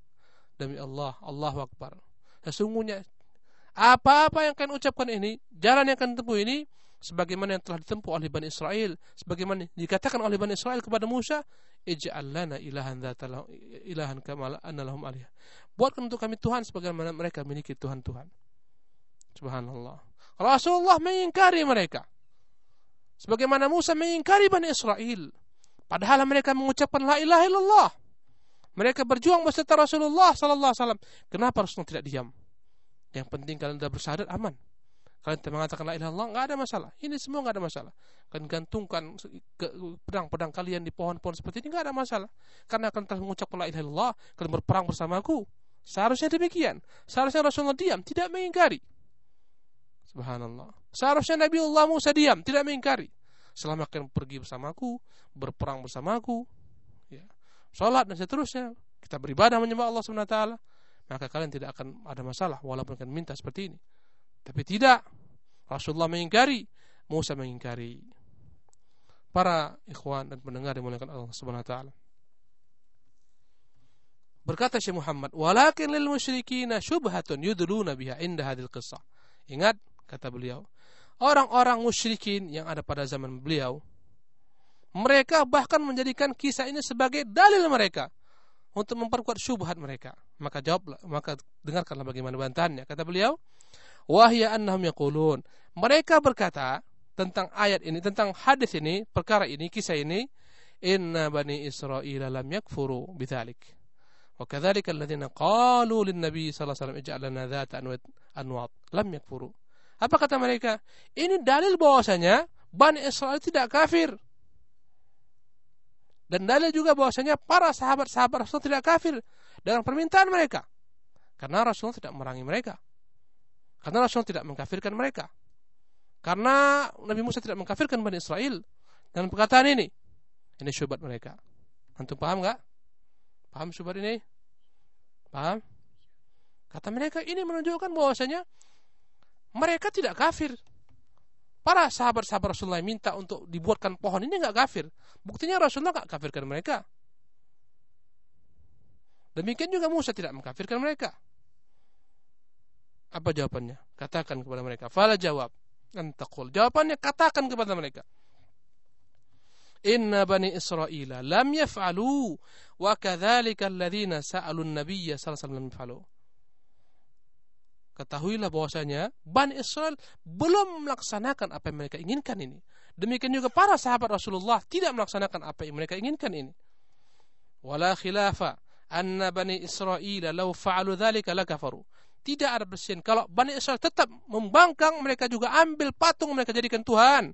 demi Allah Allahu akbar sesungguhnya apa-apa yang kalian ucapkan ini jalan yang kalian tempuh ini sebagaimana yang telah ditempuh oleh Bani Israel sebagaimana dikatakan oleh Bani Israel kepada Musa ij'al lana ilahan dzata ilahan kama anna lahum aliha buatkan untuk kami Tuhan sebagaimana mereka memiliki Tuhan-Tuhan subhanallah Rasulullah mengingkari mereka Sebagaimana Musa mengingkari Bani Israel. Padahal mereka mengucapkan la ilaha illallah. Mereka berjuang beserta Rasulullah sallallahu alaihi wasallam. Kenapa Rasulullah tidak diam? Yang penting kalian sudah bersyahadat aman. Kalian tidak mengatakan la ilaha illallah enggak ada masalah. Ini semua enggak ada masalah. Kalian gantungkan pedang-pedang kalian di pohon-pohon seperti ini enggak ada masalah. Karena kalian telah mengucapkan la ilaha illallah, kalian berperang bersamaku. Seharusnya demikian. Seharusnya Rasulullah diam, tidak mengingkari. Subhanallah. Seharusnya Nabi Allah Musa diam, tidak mengingkari. Selama kalian pergi bersamaku, berperang bersamaku, ya, sholat dan seterusnya, kita beribadah menyembah Allah Subhanahu Wa Taala, maka kalian tidak akan ada masalah walaupun kalian minta seperti ini. Tapi tidak, Rasulullah mengingkari, Musa mengingkari. para ikhwan dan pendengar dimuliakan Allah Subhanahu wa taala. Berkata Syekh Muhammad, "Walakin lil musyrikina syubhatun yudluna biha inda hadil qissah." Ingat kata beliau, orang-orang musyrikin yang ada pada zaman beliau mereka bahkan menjadikan kisah ini sebagai dalil mereka untuk memperkuat syubhat mereka. Maka jawablah, maka dengarkanlah bagaimana bantahannya. Kata beliau, "Wahya annahum yaqulun." Mereka berkata tentang ayat ini, tentang hadis ini, perkara ini, kisah ini, "Inna bani Israil lam yakfuru bidzalik." Wa kadzalika alladziina qalu lin nabi sallallahu alaihi wasallam ij'al lana dzata anwat lam yakfuru. Apa kata mereka? Ini dalil bahwasanya Bani Israel tidak kafir. Dan dalil juga bahwasanya para sahabat-sahabat Rasul tidak kafir dengan permintaan mereka. Karena Rasul tidak merangi mereka. Karena Rasul tidak mengkafirkan mereka. Karena Nabi Musa tidak mengkafirkan Bani Israel dengan perkataan ini. Ini syubhat mereka. Antum paham nggak? Paham syubhat ini? Paham? Kata mereka ini menunjukkan bahwasanya mereka tidak kafir. Para sahabat-sahabat Rasulullah minta untuk dibuatkan pohon ini nggak kafir. Buktinya Rasulullah nggak kafirkan mereka. Demikian juga Musa tidak mengkafirkan mereka. Apa jawabannya? Katakan kepada mereka. Fala jawab. Antakul. Jawabannya katakan kepada mereka. Inna bani Israel lam yaf'alu wa kadzalika alladhina sa'alu an-nabiyya sallallahu alaihi wasallam ketahuilah bahwasanya Bani Israel belum melaksanakan apa yang mereka inginkan ini. Demikian juga para sahabat Rasulullah tidak melaksanakan apa yang mereka inginkan ini. Wala khilafa anna Bani Israel fa'alu dzalika lakafaru. Tidak ada perselisihan kalau Bani Israel tetap membangkang mereka juga ambil patung mereka jadikan Tuhan.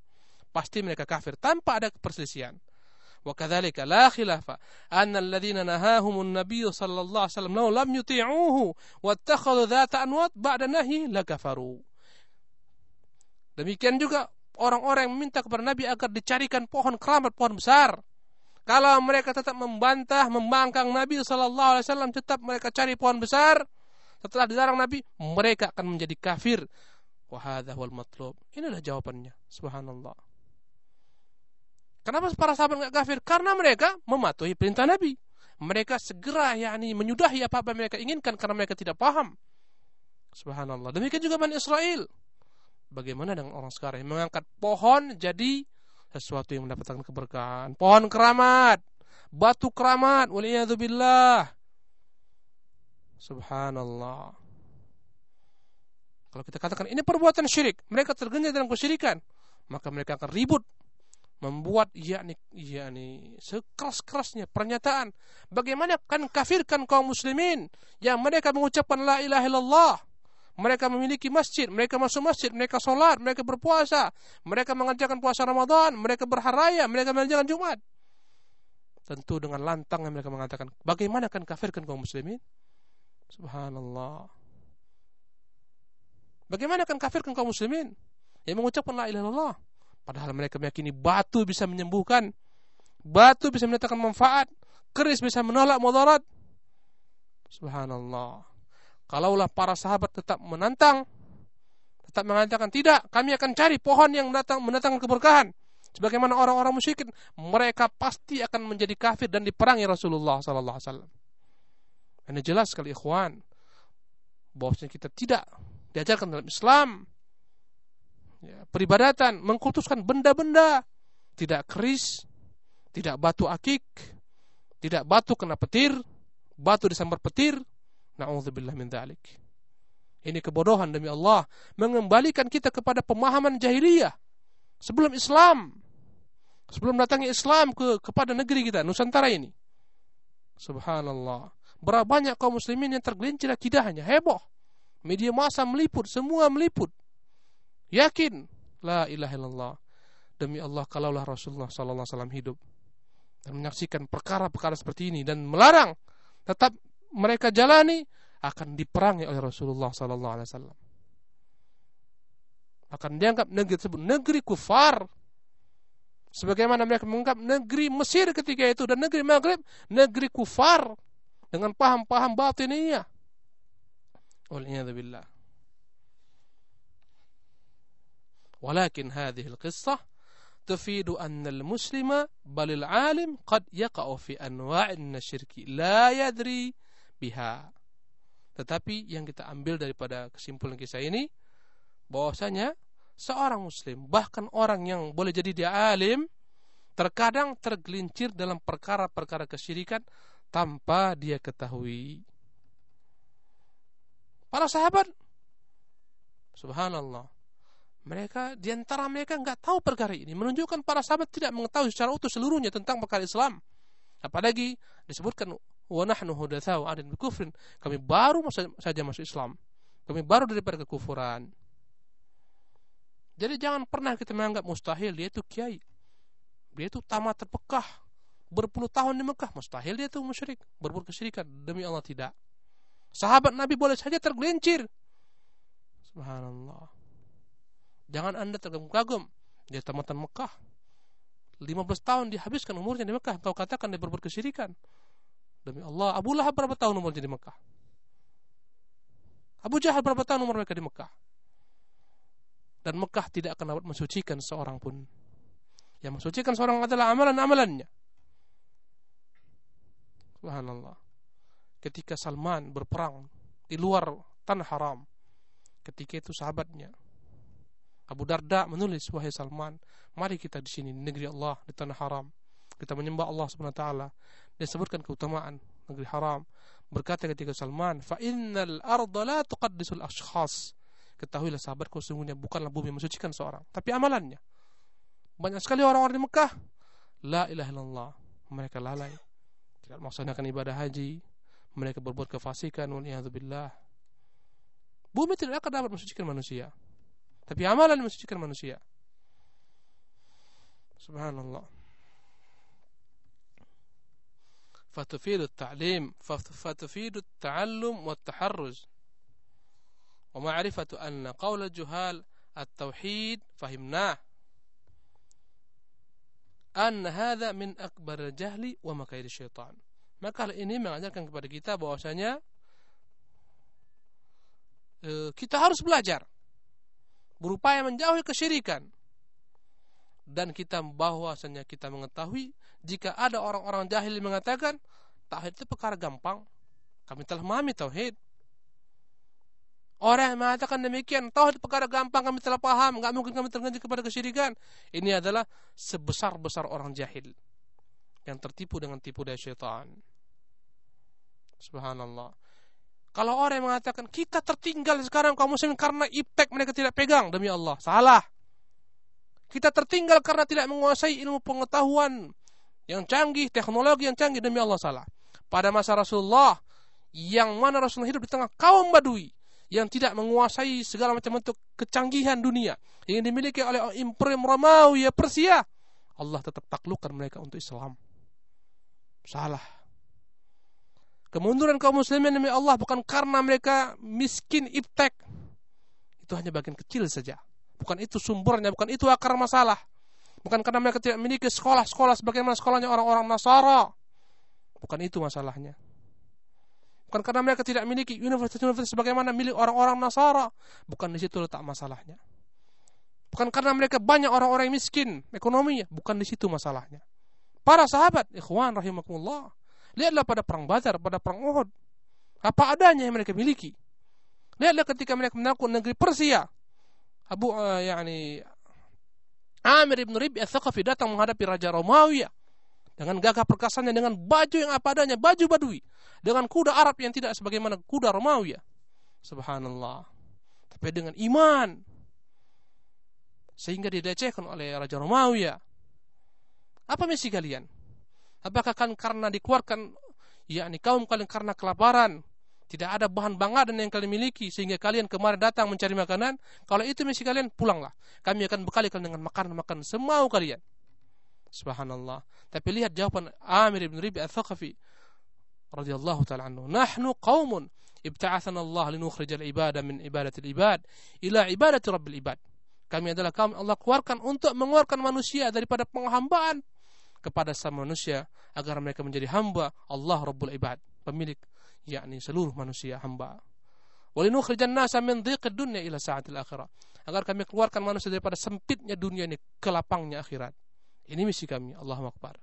Pasti mereka kafir tanpa ada perselisihan. وكذلك لا خلاف أن الذين نهاهم النبي صلى الله عليه وسلم لو لم يطيعوه واتخذوا ذات أنوات بعد نهي لكفروا Demikian juga orang-orang yang meminta kepada Nabi agar dicarikan pohon keramat, pohon besar. Kalau mereka tetap membantah, membangkang Nabi Sallallahu Alaihi Wasallam, tetap mereka cari pohon besar. Setelah dilarang Nabi, mereka akan menjadi kafir. Wahada wal matlub. Inilah jawabannya. Subhanallah. Kenapa para sahabat nggak kafir? Karena mereka mematuhi perintah Nabi. Mereka segera yakni menyudahi apa-apa mereka inginkan karena mereka tidak paham. Subhanallah. Demikian juga Bani Israel. Bagaimana dengan orang sekarang yang mengangkat pohon jadi sesuatu yang mendapatkan keberkahan. Pohon keramat, batu keramat, waliyadzubillah. Subhanallah. Kalau kita katakan ini perbuatan syirik, mereka tergenjot dalam kesyirikan, maka mereka akan ribut membuat yakni yakni sekeras-kerasnya pernyataan bagaimana kan kafirkan kaum muslimin yang mereka mengucapkan la ilaha illallah mereka memiliki masjid, mereka masuk masjid, mereka sholat, mereka berpuasa, mereka mengerjakan puasa Ramadan, mereka berharaya, mereka mengerjakan Jumat. Tentu dengan lantang yang mereka mengatakan, bagaimana kan kafirkan kaum muslimin? Subhanallah. Bagaimana kan kafirkan kaum muslimin? Yang mengucapkan la ilaha illallah. Padahal mereka meyakini batu bisa menyembuhkan, batu bisa mendatangkan manfaat, keris bisa menolak mudarat. Subhanallah. Kalaulah para sahabat tetap menantang, tetap mengatakan tidak, kami akan cari pohon yang datang mendatangkan keberkahan. Sebagaimana orang-orang musyrikin, mereka pasti akan menjadi kafir dan diperangi Rasulullah sallallahu alaihi wasallam. Ini jelas sekali ikhwan bahwasanya kita tidak diajarkan dalam Islam ya, peribadatan, mengkultuskan benda-benda, tidak keris, tidak batu akik, tidak batu kena petir, batu disambar petir. Nauzubillah min dzalik. Ini kebodohan demi Allah mengembalikan kita kepada pemahaman jahiliyah sebelum Islam. Sebelum datangnya Islam ke kepada negeri kita Nusantara ini. Subhanallah. Berapa banyak kaum muslimin yang tergelincir akidahnya, heboh. Media massa meliput, semua meliput. Yakin la ilaha illallah. Demi Allah kalaulah Rasulullah sallallahu alaihi wasallam hidup dan menyaksikan perkara-perkara seperti ini dan melarang tetap mereka jalani akan diperangi oleh Rasulullah sallallahu alaihi wasallam. Akan dianggap negeri tersebut negeri kufar. Sebagaimana mereka menganggap negeri Mesir ketika itu dan negeri Maghrib negeri kufar dengan paham-paham batiniyah. Waliyadzubillah. ولكن هذه القصة تفيد أن المسلم بل العالم قد يقع في أنواع من الشرك لا يدري بها tetapi yang kita ambil daripada kesimpulan kisah ini bahwasanya seorang muslim bahkan orang yang boleh jadi dia alim terkadang tergelincir dalam perkara-perkara kesyirikan tanpa dia ketahui. Para sahabat subhanallah mereka di antara mereka nggak tahu perkara ini, menunjukkan para sahabat tidak mengetahui secara utuh seluruhnya tentang perkara Islam. Apalagi disebutkan wa hudatsau adin kufrin. Kami baru saja masuk Islam. Kami baru daripada kekufuran. Jadi jangan pernah kita menganggap mustahil dia itu kiai. Dia itu tamat terpekah berpuluh tahun di Mekah, mustahil dia itu musyrik, berbuat kesyirikan. Demi Allah tidak. Sahabat Nabi boleh saja tergelincir. Subhanallah. Jangan Anda tergagum-gagum. Dia tamatan Mekah. 15 tahun dihabiskan umurnya di Mekah. Kau katakan dia berbuat kesyirikan. Demi Allah, Abu Lahab berapa tahun umurnya di Mekah? Abu Jahal berapa tahun umur mereka di Mekah? Dan Mekah tidak akan dapat mensucikan seorang pun. Yang mensucikan seorang adalah amalan-amalannya. Subhanallah. Ketika Salman berperang di luar tanah haram, ketika itu sahabatnya Abu Darda menulis wahai Salman, mari kita di sini di negeri Allah di tanah haram. Kita menyembah Allah Subhanahu wa taala. Dia sebutkan keutamaan negeri haram. Berkata ketika Salman, "Fa innal arda la tuqaddisul ashkhas." Ketahuilah sahabatku sesungguhnya bukanlah bumi mensucikan seorang, tapi amalannya. Banyak sekali orang-orang di Mekah la ilaha illallah. Mereka lalai. Tidak melaksanakan ibadah haji. Mereka berbuat kefasikan wal Bumi tidak akan dapat mensucikan manusia Tapi amalan mensucikan manusia. Subhanallah. فتفيد التعليم فتفيد التعلم والتحرز ومعرفة أن قول الجهال التوحيد فهمناه أن هذا من أكبر الجهل ومكايد الشيطان maka hal ini mengajarkan kepada kita bahwasanya kita harus belajar berupaya menjauhi kesyirikan. Dan kita bahwasanya kita mengetahui jika ada orang-orang jahil yang mengatakan tauhid itu perkara gampang. Kami telah memahami tauhid. Orang yang mengatakan demikian tauhid perkara gampang kami telah paham. Nggak mungkin kami terganti kepada kesyirikan. Ini adalah sebesar-besar orang jahil yang tertipu dengan tipu daya syaitan. Subhanallah kalau orang yang mengatakan kita tertinggal sekarang kaum muslim karena iptek mereka tidak pegang demi Allah, salah. Kita tertinggal karena tidak menguasai ilmu pengetahuan yang canggih, teknologi yang canggih demi Allah salah. Pada masa Rasulullah yang mana Rasulullah hidup di tengah kaum Badui yang tidak menguasai segala macam bentuk kecanggihan dunia yang dimiliki oleh Imperium Romawi ya Persia, Allah tetap taklukkan mereka untuk Islam. Salah. Kemunduran kaum muslimin demi Allah bukan karena mereka miskin iptek. Itu hanya bagian kecil saja. Bukan itu sumbernya, bukan itu akar masalah. Bukan karena mereka tidak memiliki sekolah-sekolah sebagaimana sekolahnya orang-orang Nasara. Bukan itu masalahnya. Bukan karena mereka tidak memiliki universitas-universitas sebagaimana milik orang-orang Nasara. Bukan di situ letak masalahnya. Bukan karena mereka banyak orang-orang miskin ekonominya. Bukan di situ masalahnya. Para sahabat, ikhwan rahimakumullah Lihatlah pada perang Badar, pada perang Uhud. Apa adanya yang mereka miliki. Lihatlah ketika mereka menakluk negeri Persia. Abu uh, yakni Amir ibn Ribi al-Thaqafi datang menghadapi Raja Romawi dengan gagah perkasanya dengan baju yang apa adanya, baju badui, dengan kuda Arab yang tidak sebagaimana kuda Romawi. Subhanallah. Tapi dengan iman sehingga dilecehkan oleh Raja Romawi. Apa misi kalian? Apakah kan karena dikeluarkan yakni kaum kalian karena kelaparan, tidak ada bahan bangadan yang kalian miliki sehingga kalian kemarin datang mencari makanan. Kalau itu misi kalian, pulanglah. Kami akan bekali kalian dengan makanan-makanan semau kalian. Subhanallah. Tapi lihat jawaban Amir ibn Ribi al-Thaqafi radhiyallahu taala anhu. Nahnu qaumun ibta'athana Allah linukhrij al-ibada min ibadatil ibad ila ibadati rabbil ibad. Kami adalah kaum Allah keluarkan untuk mengeluarkan manusia daripada penghambaan kepada sama manusia agar mereka menjadi hamba Allah Rabbul Ibad, pemilik yakni seluruh manusia hamba. Walinukhrijan nasa min dhiqid dunya ila sa'atil akhirah. agar kami keluarkan manusia daripada sempitnya dunia ini ke lapangnya akhirat. Ini misi kami. Allahu Akbar.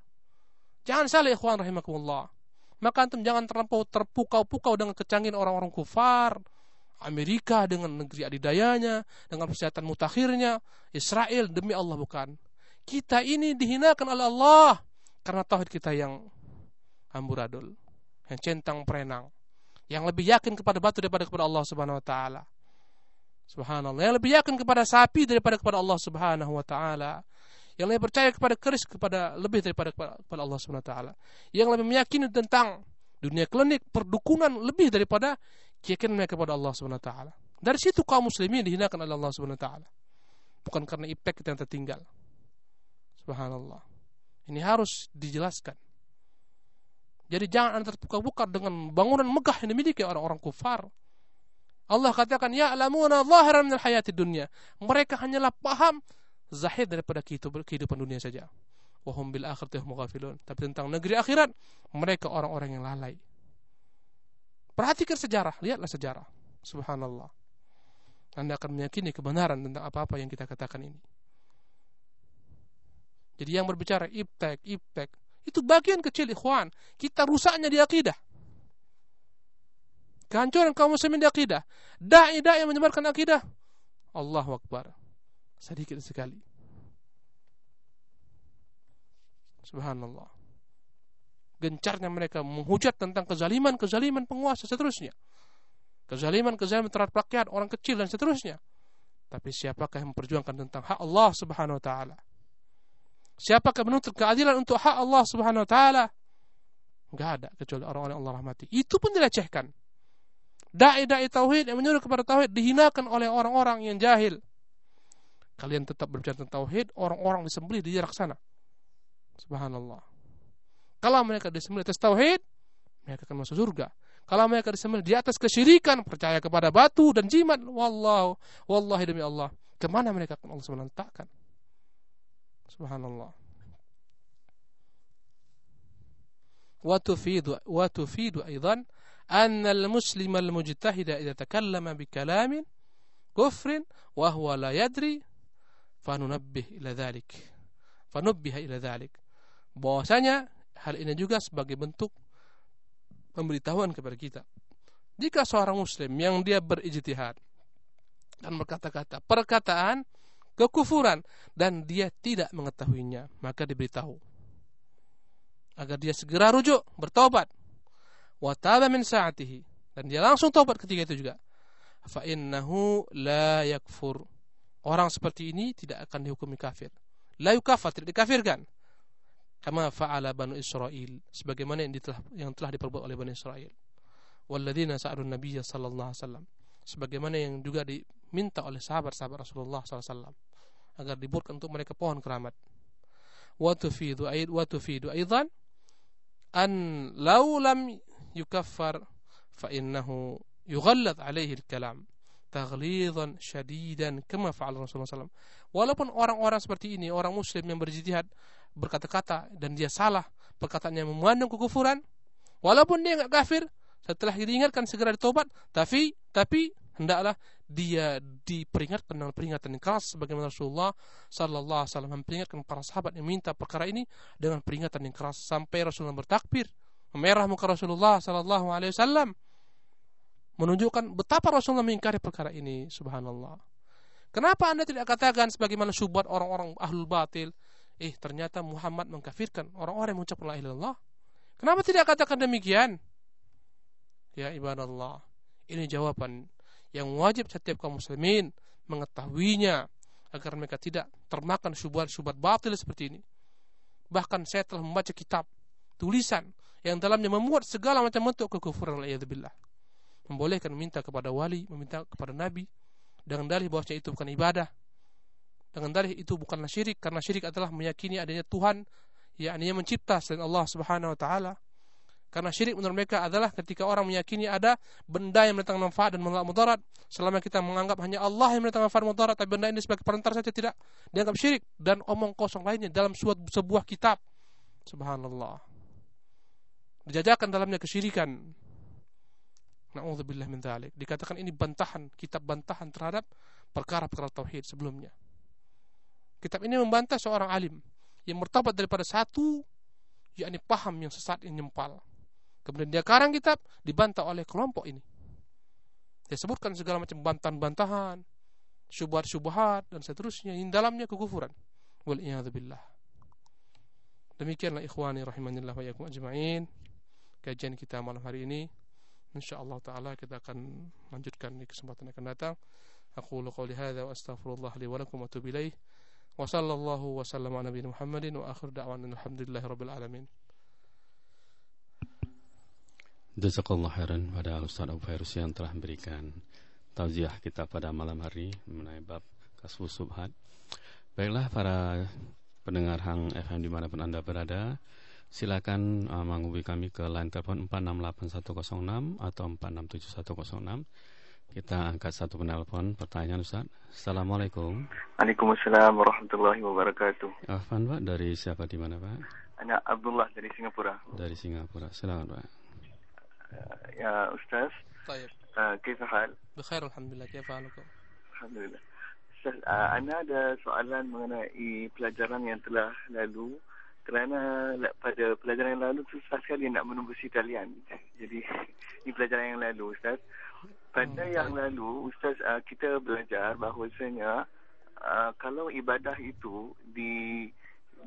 Jangan salah ikhwan rahimakumullah. Maka antum jangan terlampau terpukau-pukau dengan kecanggihan orang-orang kufar. Amerika dengan negeri adidayanya, dengan persyaratan mutakhirnya, Israel demi Allah bukan. Kita ini dihinakan oleh Allah karena tauhid kita yang amburadul, yang centang perenang, yang lebih yakin kepada batu daripada kepada Allah Subhanahu wa taala. Subhanallah, yang lebih yakin kepada sapi daripada kepada Allah Subhanahu wa taala. Yang lebih percaya kepada keris kepada lebih daripada kepada Allah Subhanahu wa taala. Yang lebih meyakini tentang dunia klinik, perdukunan lebih daripada keyakinan mereka kepada Allah Subhanahu wa taala. Dari situ kaum muslimin dihinakan oleh Allah Subhanahu wa taala. Bukan karena ipek kita yang tertinggal. Subhanallah. Ini harus dijelaskan. Jadi jangan anda terbuka-buka dengan bangunan megah yang dimiliki orang-orang kufar. Allah katakan, Ya alamuna zahiran minal hayati dunia. Mereka hanyalah paham zahid daripada kehidupan dunia saja. Wahum bil akhirati mughafilun. Tapi tentang negeri akhirat, mereka orang-orang yang lalai. Perhatikan sejarah, lihatlah sejarah. Subhanallah. Anda akan meyakini kebenaran tentang apa-apa yang kita katakan ini. Jadi yang berbicara iptek, iptek, itu bagian kecil ikhwan. Kita rusaknya di akidah. Kehancuran kaum muslimin di akidah. Dai-dai yang menyebarkan akidah. Allahu Akbar. Sedikit sekali. Subhanallah gencarnya mereka menghujat tentang kezaliman-kezaliman penguasa seterusnya. Kezaliman-kezaliman terhadap rakyat, orang kecil dan seterusnya. Tapi siapakah yang memperjuangkan tentang hak Allah Subhanahu wa taala? Siapakah menuntut keadilan untuk hak Allah Subhanahu wa taala? Enggak ada kecuali orang-orang Allah rahmati. Itu pun dilecehkan. Dai-dai tauhid yang menyuruh kepada tauhid dihinakan oleh orang-orang yang jahil. Kalian tetap berbicara tentang tauhid, orang-orang disembelih di jarak sana. Subhanallah. Kalau mereka disembelih atas tauhid, mereka akan masuk surga. Kalau mereka disembelih di atas kesyirikan, percaya kepada batu dan jimat, wallahu, wallahi demi Allah, ke mana mereka akan Allah SWT letakkan? Subhanallah. Wa وتفيد wa tufidu aidan anna al-muslim al-mujtahida idza takallama bi kalamin kufrin wa huwa la yadri Bahwasanya hal ini juga sebagai bentuk pemberitahuan kepada kita. Jika seorang muslim yang dia berijtihad dan berkata-kata perkataan kekufuran dan dia tidak mengetahuinya, maka diberitahu agar dia segera rujuk, bertobat. Wa taba min sa'atihi dan dia langsung tobat ketika itu juga. Fa innahu la yakfur. Orang seperti ini tidak akan dihukumi kafir. La yukafar, tidak dikafirkan kama fa'ala Banu Israel sebagaimana yang telah yang telah diperbuat oleh Bani Israel walladzina sa'alun nabiyya sallallahu alaihi wasallam sebagaimana yang juga diminta oleh sahabat-sahabat Rasulullah sallallahu agar dibuatkan untuk mereka pohon keramat. Wa tufidu aid wa aidan an law lam yukaffar fa innahu yughallad alaihi al-kalam taghlidan syadidan kama fa'ala Rasulullah sallallahu walaupun orang-orang seperti ini orang muslim yang berjihad berkata-kata dan dia salah, perkataannya mengandung kekufuran, walaupun dia enggak kafir, setelah diingatkan segera ditobat, tapi tapi hendaklah dia diperingatkan dengan peringatan yang keras sebagaimana Rasulullah sallallahu alaihi wasallam memperingatkan para sahabat yang minta perkara ini dengan peringatan yang keras sampai Rasulullah bertakbir, memerah muka Rasulullah sallallahu alaihi wasallam. Menunjukkan betapa Rasulullah mengingkari perkara ini. Subhanallah. Kenapa Anda tidak katakan sebagaimana syubhat orang-orang ahlul batil eh ternyata Muhammad mengkafirkan orang-orang yang mengucap la ilaha Kenapa tidak katakan demikian? Ya ibadallah, ini jawaban yang wajib setiap kaum muslimin mengetahuinya agar mereka tidak termakan syubhat-syubhat batil seperti ini. Bahkan saya telah membaca kitab tulisan yang dalamnya memuat segala macam bentuk kekufuran billah. Membolehkan meminta kepada wali, meminta kepada nabi dengan dalih bahwasanya itu bukan ibadah, dengan dalih itu bukanlah syirik karena syirik adalah meyakini adanya Tuhan yakni yang mencipta selain Allah Subhanahu wa taala. Karena syirik menurut mereka adalah ketika orang meyakini ada benda yang mendatangkan manfaat dan menolak mudarat. Selama kita menganggap hanya Allah yang mendatangkan manfaat mudarat, tapi benda ini sebagai perantar saja tidak dianggap syirik dan omong kosong lainnya dalam suatu sebuah kitab. Subhanallah. Dijajakan dalamnya kesyirikan. Na'udzubillah min dzalik. Dikatakan ini bantahan, kitab bantahan terhadap perkara-perkara tauhid sebelumnya. Kitab ini membantah seorang alim yang mertabat daripada satu yakni paham yang sesat yang nyempal. Kemudian dia karang kitab dibantah oleh kelompok ini. Dia sebutkan segala macam bantahan-bantahan, syubhat-syubhat dan seterusnya yang dalamnya kekufuran. Wal. Demikianlah ikhwani rahimanillah wa yakum ajma'in. Kajian kita malam hari ini. InsyaAllah ta'ala kita akan lanjutkan di kesempatan yang akan datang. Aku qawli hadha wa astaghfirullah li wa lakum wa atubu ilaih. Wa sallallahu wa sallam ala nabi Muhammadin wa akhir da'wan alhamdulillahi rabbil alamin.
Jazakallah khairan pada Ustaz Abu Fairus yang telah memberikan tauziah kita pada malam hari mengenai bab kasus subhat. Baiklah para pendengar Hang FM di mana pun Anda berada, silakan uh, menghubungi kami ke line telepon 468106 atau 467106. Kita angkat satu penelpon. Pertanyaan Ustaz. Assalamualaikum.
Waalaikumsalam warahmatullahi wabarakatuh.
Afan Pak, dari siapa di mana Pak?
Anak Abdullah dari Singapura.
Dari Singapura. Silakan Pak.
يا أستاذ
طيب
آه كيف الحال؟
بخير الحمد لله كيف حالكم؟
Alhamdulillah. Ustaz, uh, Ana ada soalan mengenai pelajaran yang telah lalu kerana la- pada pelajaran yang lalu susah sekali nak menunggu si talian. Jadi ini pelajaran yang lalu Ustaz. Pada
Hmm,
yang
baik.
lalu Ustaz uh, kita belajar bahawasanya uh, kalau ibadah itu di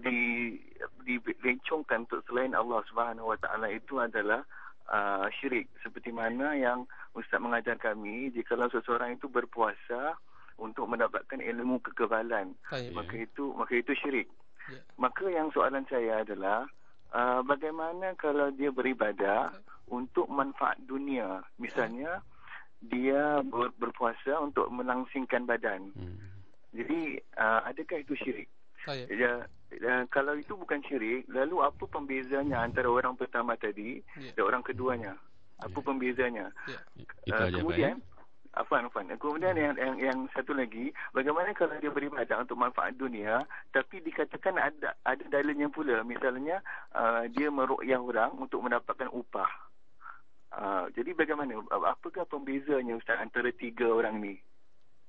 di dilencongkan untuk selain Allah Subhanahu Wa Taala itu adalah uh, syirik seperti mana yang ustaz mengajar kami jika lah seseorang itu berpuasa untuk mendapatkan ilmu kekebalan
Ayuh.
maka itu maka itu syirik
ya.
maka yang soalan saya adalah uh, bagaimana kalau dia beribadah untuk manfaat dunia misalnya ya. dia ber, berpuasa untuk melangsingkan badan
hmm.
jadi uh, adakah itu syirik
Baik.
Ya. Dan kalau itu bukan syirik, lalu apa pembezanya antara orang pertama tadi
yeah.
dan orang keduanya? Apa
yeah.
pembezanya?
Ya.
Uh, kemudian Afan, Afan. Kemudian ya. yang, yang, yang satu lagi, bagaimana kalau dia beribadah untuk manfaat dunia, tapi dikatakan ada ada dalilnya pula. Misalnya, uh, dia meru'yah orang untuk mendapatkan upah. Uh, jadi bagaimana? Apakah pembezanya Ustaz antara tiga orang ni?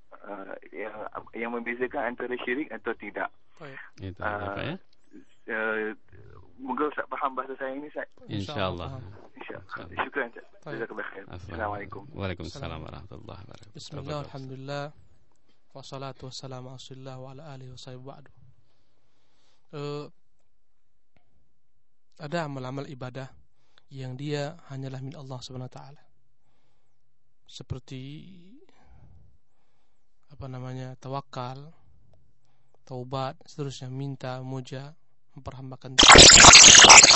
Eh, yang, yang membezakan antara syirik atau tidak.
Baik.
Itu
uh,
apa ya?
Eh, moga Ustaz faham bahasa saya ini Ustaz.
Insyaallah.
Insyaallah. Syukran Ustaz. Jazakallahu khair. Assalamualaikum.
Waalaikumsalam warahmatullahi wabarakatuh.
Bismillah alhamdulillah. Wassalatu wassalamu ala wa ala alihi wasahbihi ba'du. Uh, ada amal-amal ibadah yang dia hanyalah min Allah Subhanahu. Seperti apa namanya? tawakal, taubat, seterusnya minta, muja, memperhambakan